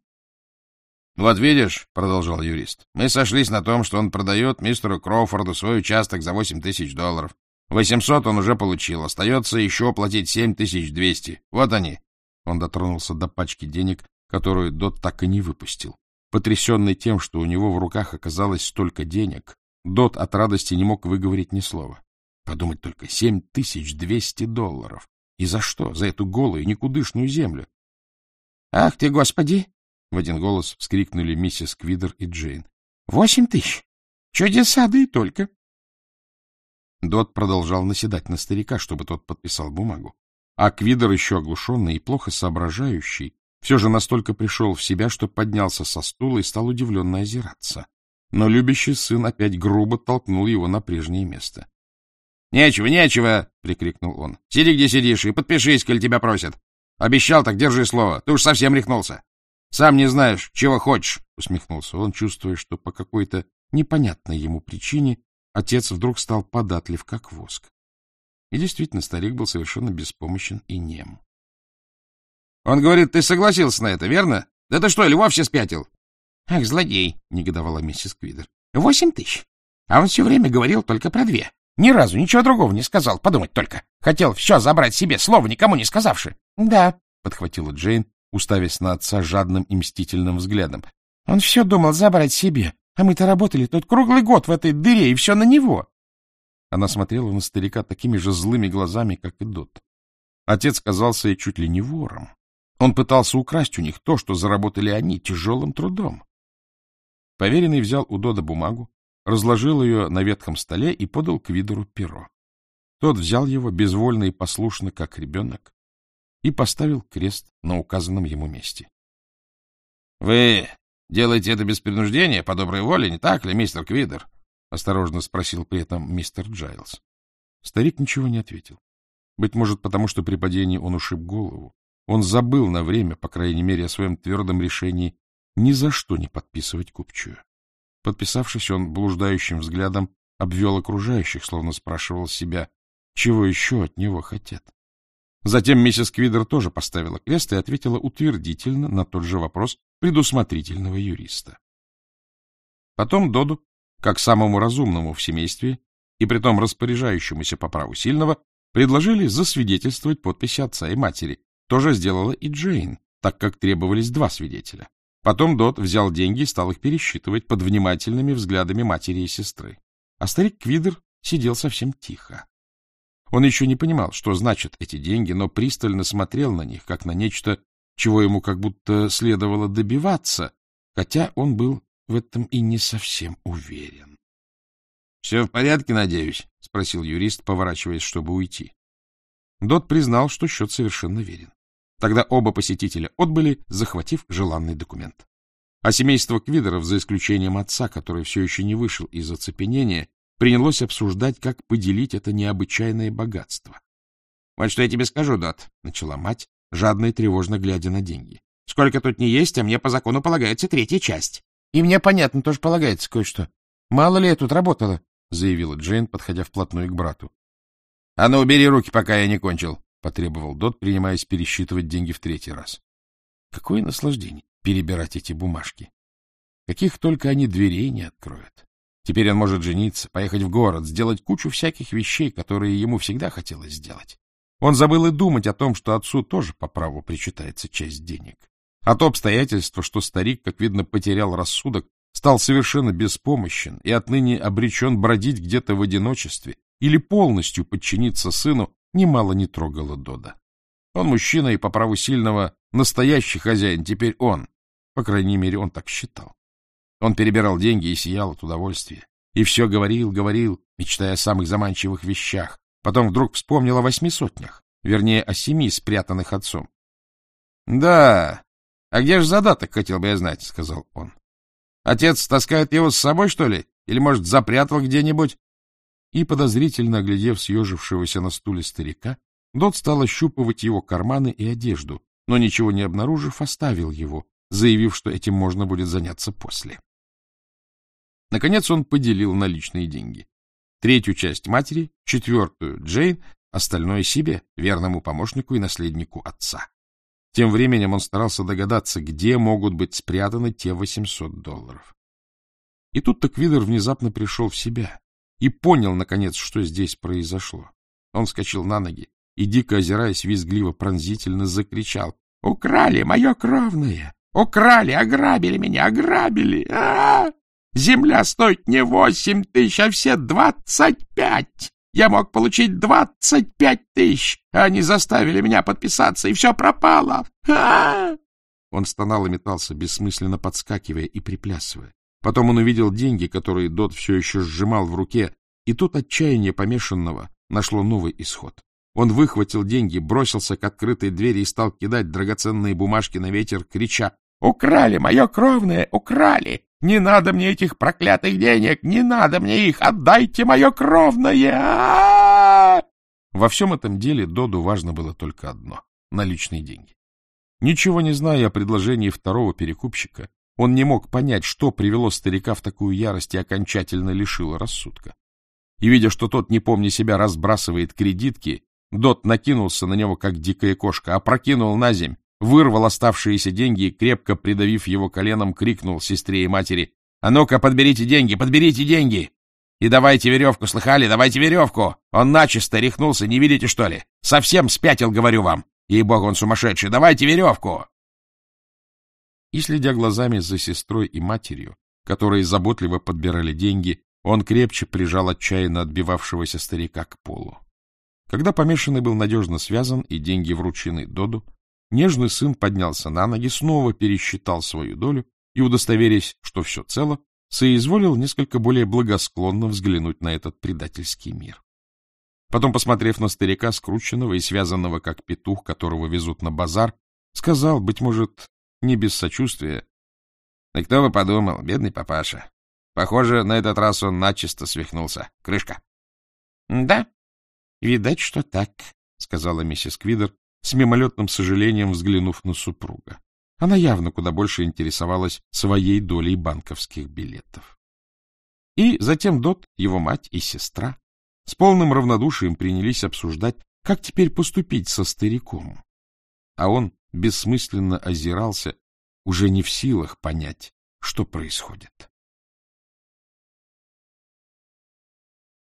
— Вот видишь, — продолжал юрист, — мы сошлись на том, что он продает мистеру Кроуфорду свой участок за восемь тысяч долларов. Восемьсот он уже получил, остается еще платить семь тысяч двести. Вот они. Он дотронулся до пачки денег, которую Дот так и не выпустил. Потрясенный тем, что у него в руках оказалось столько денег, Дот от радости не мог выговорить ни слова. Подумать только, семь тысяч двести долларов. И за что? За эту голую, никудышную землю. — Ах ты, господи! — в один голос вскрикнули миссис Квидер и Джейн. — Восемь тысяч! Чудеса, да и только! Дот продолжал наседать на старика, чтобы тот подписал бумагу. А Квидер, еще оглушенный и плохо соображающий, все же настолько пришел в себя, что поднялся со стула и стал удивленно озираться. Но любящий сын опять грубо толкнул его на прежнее место. — Нечего, нечего! — прикрикнул он. — Сиди, где сидишь, и подпишись, коль тебя просят. Обещал, так держи слово. Ты уж совсем рехнулся. Сам не знаешь, чего хочешь, — усмехнулся он, чувствуя, что по какой-то непонятной ему причине отец вдруг стал податлив, как воск. И действительно, старик был совершенно беспомощен и нем. — Он говорит, ты согласился на это, верно? Да ты что, или вовсе спятил? — Ах, злодей! — негодовала миссис Квидер. — Восемь тысяч. А он все время говорил только про две. Ни разу ничего другого не сказал, подумать только. Хотел все забрать себе, слова никому не сказавши. — Да, — подхватила Джейн, уставясь на отца жадным и мстительным взглядом. — Он все думал забрать себе, а мы-то работали тут круглый год в этой дыре, и все на него. Она смотрела на старика такими же злыми глазами, как и Дот. Отец казался ей чуть ли не вором. Он пытался украсть у них то, что заработали они тяжелым трудом. Поверенный взял у Дода бумагу, разложил ее на ветхом столе и подал к Видору перо. Тот взял его безвольно и послушно, как ребенок, и поставил крест на указанном ему месте. — Вы делаете это без принуждения, по доброй воле, не так ли, мистер Квидер? — осторожно спросил при этом мистер Джайлз. Старик ничего не ответил. Быть может, потому что при падении он ушиб голову. Он забыл на время, по крайней мере, о своем твердом решении ни за что не подписывать купчую. Подписавшись, он блуждающим взглядом обвел окружающих, словно спрашивал себя, чего еще от него хотят. Затем миссис Квидер тоже поставила крест и ответила утвердительно на тот же вопрос предусмотрительного юриста. Потом Доду, как самому разумному в семействе и притом распоряжающемуся по праву сильного, предложили засвидетельствовать подписи отца и матери. То же сделала и Джейн, так как требовались два свидетеля. Потом Дот взял деньги и стал их пересчитывать под внимательными взглядами матери и сестры. А старик Квидер сидел совсем тихо. Он еще не понимал, что значат эти деньги, но пристально смотрел на них, как на нечто, чего ему как будто следовало добиваться, хотя он был в этом и не совсем уверен. — Все в порядке, надеюсь? — спросил юрист, поворачиваясь, чтобы уйти. Дот признал, что счет совершенно верен. Тогда оба посетителя отбыли, захватив желанный документ. А семейство Квидеров, за исключением отца, который все еще не вышел из оцепенения, принялось обсуждать, как поделить это необычайное богатство. — Вот что я тебе скажу, Дот, — начала мать, жадно и тревожно глядя на деньги. — Сколько тут не есть, а мне по закону полагается третья часть. — И мне, понятно, тоже полагается кое-что. Мало ли я тут работала, — заявила Джейн, подходя вплотную к брату. — А ну, убери руки, пока я не кончил, — потребовал Дот, принимаясь пересчитывать деньги в третий раз. Какое наслаждение перебирать эти бумажки. Каких только они дверей не откроют. Теперь он может жениться, поехать в город, сделать кучу всяких вещей, которые ему всегда хотелось сделать. Он забыл и думать о том, что отцу тоже по праву причитается часть денег. А то обстоятельство, что старик, как видно, потерял рассудок, стал совершенно беспомощен и отныне обречен бродить где-то в одиночестве или полностью подчиниться сыну, немало не трогало Дода. Он мужчина и по праву сильного настоящий хозяин, теперь он. По крайней мере, он так считал. Он перебирал деньги и сиял от удовольствия. И все говорил, говорил, мечтая о самых заманчивых вещах. Потом вдруг вспомнил о восьми сотнях, вернее, о семи, спрятанных отцом. — Да, а где же задаток, хотел бы я знать, — сказал он. — Отец таскает его с собой, что ли? Или, может, запрятал где-нибудь? И, подозрительно оглядев съежившегося на стуле старика, Дот стал ощупывать его карманы и одежду, но, ничего не обнаружив, оставил его, заявив, что этим можно будет заняться после. Наконец он поделил наличные деньги. Третью часть матери, четвертую — Джейн, остальное — себе, верному помощнику и наследнику отца. Тем временем он старался догадаться, где могут быть спрятаны те 800 долларов. И тут Таквидер внезапно пришел в себя и понял, наконец, что здесь произошло. Он вскочил на ноги и, дико озираясь, визгливо пронзительно закричал. — Украли мое кровное! Украли, ограбили меня, ограбили! А -а -а! Земля стоит не восемь тысяч, а все двадцать пять! Я мог получить двадцать пять тысяч, а они заставили меня подписаться, и все пропало! А -а -а! Он стонал и метался, бессмысленно подскакивая и приплясывая. Потом он увидел деньги, которые Дот все еще сжимал в руке, и тут отчаяние помешанного нашло новый исход. Он выхватил деньги, бросился к открытой двери и стал кидать драгоценные бумажки на ветер, крича «Украли мое кровное! Украли! Не надо мне этих проклятых денег! Не надо мне их! Отдайте мое кровное!» Во всем этом деле Доду важно было только одно — наличные деньги. Ничего не зная о предложении второго перекупщика, он не мог понять, что привело старика в такую ярость и окончательно лишило рассудка. И, видя, что тот, не помня себя, разбрасывает кредитки, Дот накинулся на него, как дикая кошка, опрокинул на земь, вырвал оставшиеся деньги и, крепко придавив его коленом, крикнул сестре и матери, «А ну-ка, подберите деньги, подберите деньги! И давайте веревку, слыхали, давайте веревку! Он начисто рехнулся, не видите, что ли? Совсем спятил, говорю вам! Ей-богу, он сумасшедший! Давайте веревку!» И, следя глазами за сестрой и матерью, которые заботливо подбирали деньги, он крепче прижал отчаянно отбивавшегося старика к полу. Когда помешанный был надежно связан и деньги вручены Доду, нежный сын поднялся на ноги, снова пересчитал свою долю и, удостоверясь, что все цело, соизволил несколько более благосклонно взглянуть на этот предательский мир. Потом, посмотрев на старика, скрученного и связанного, как петух, которого везут на базар, сказал, быть может, не без сочувствия, «Да кто бы подумал, бедный папаша. Похоже, на этот раз он начисто свихнулся. Крышка». «Да, видать, что так», — сказала миссис Квидер, с мимолетным сожалением взглянув на супруга. Она явно куда больше интересовалась своей долей банковских билетов. И затем Дот, его мать и сестра с полным равнодушием принялись обсуждать, как теперь поступить со стариком. А он бессмысленно озирался, уже не в силах понять, что происходит.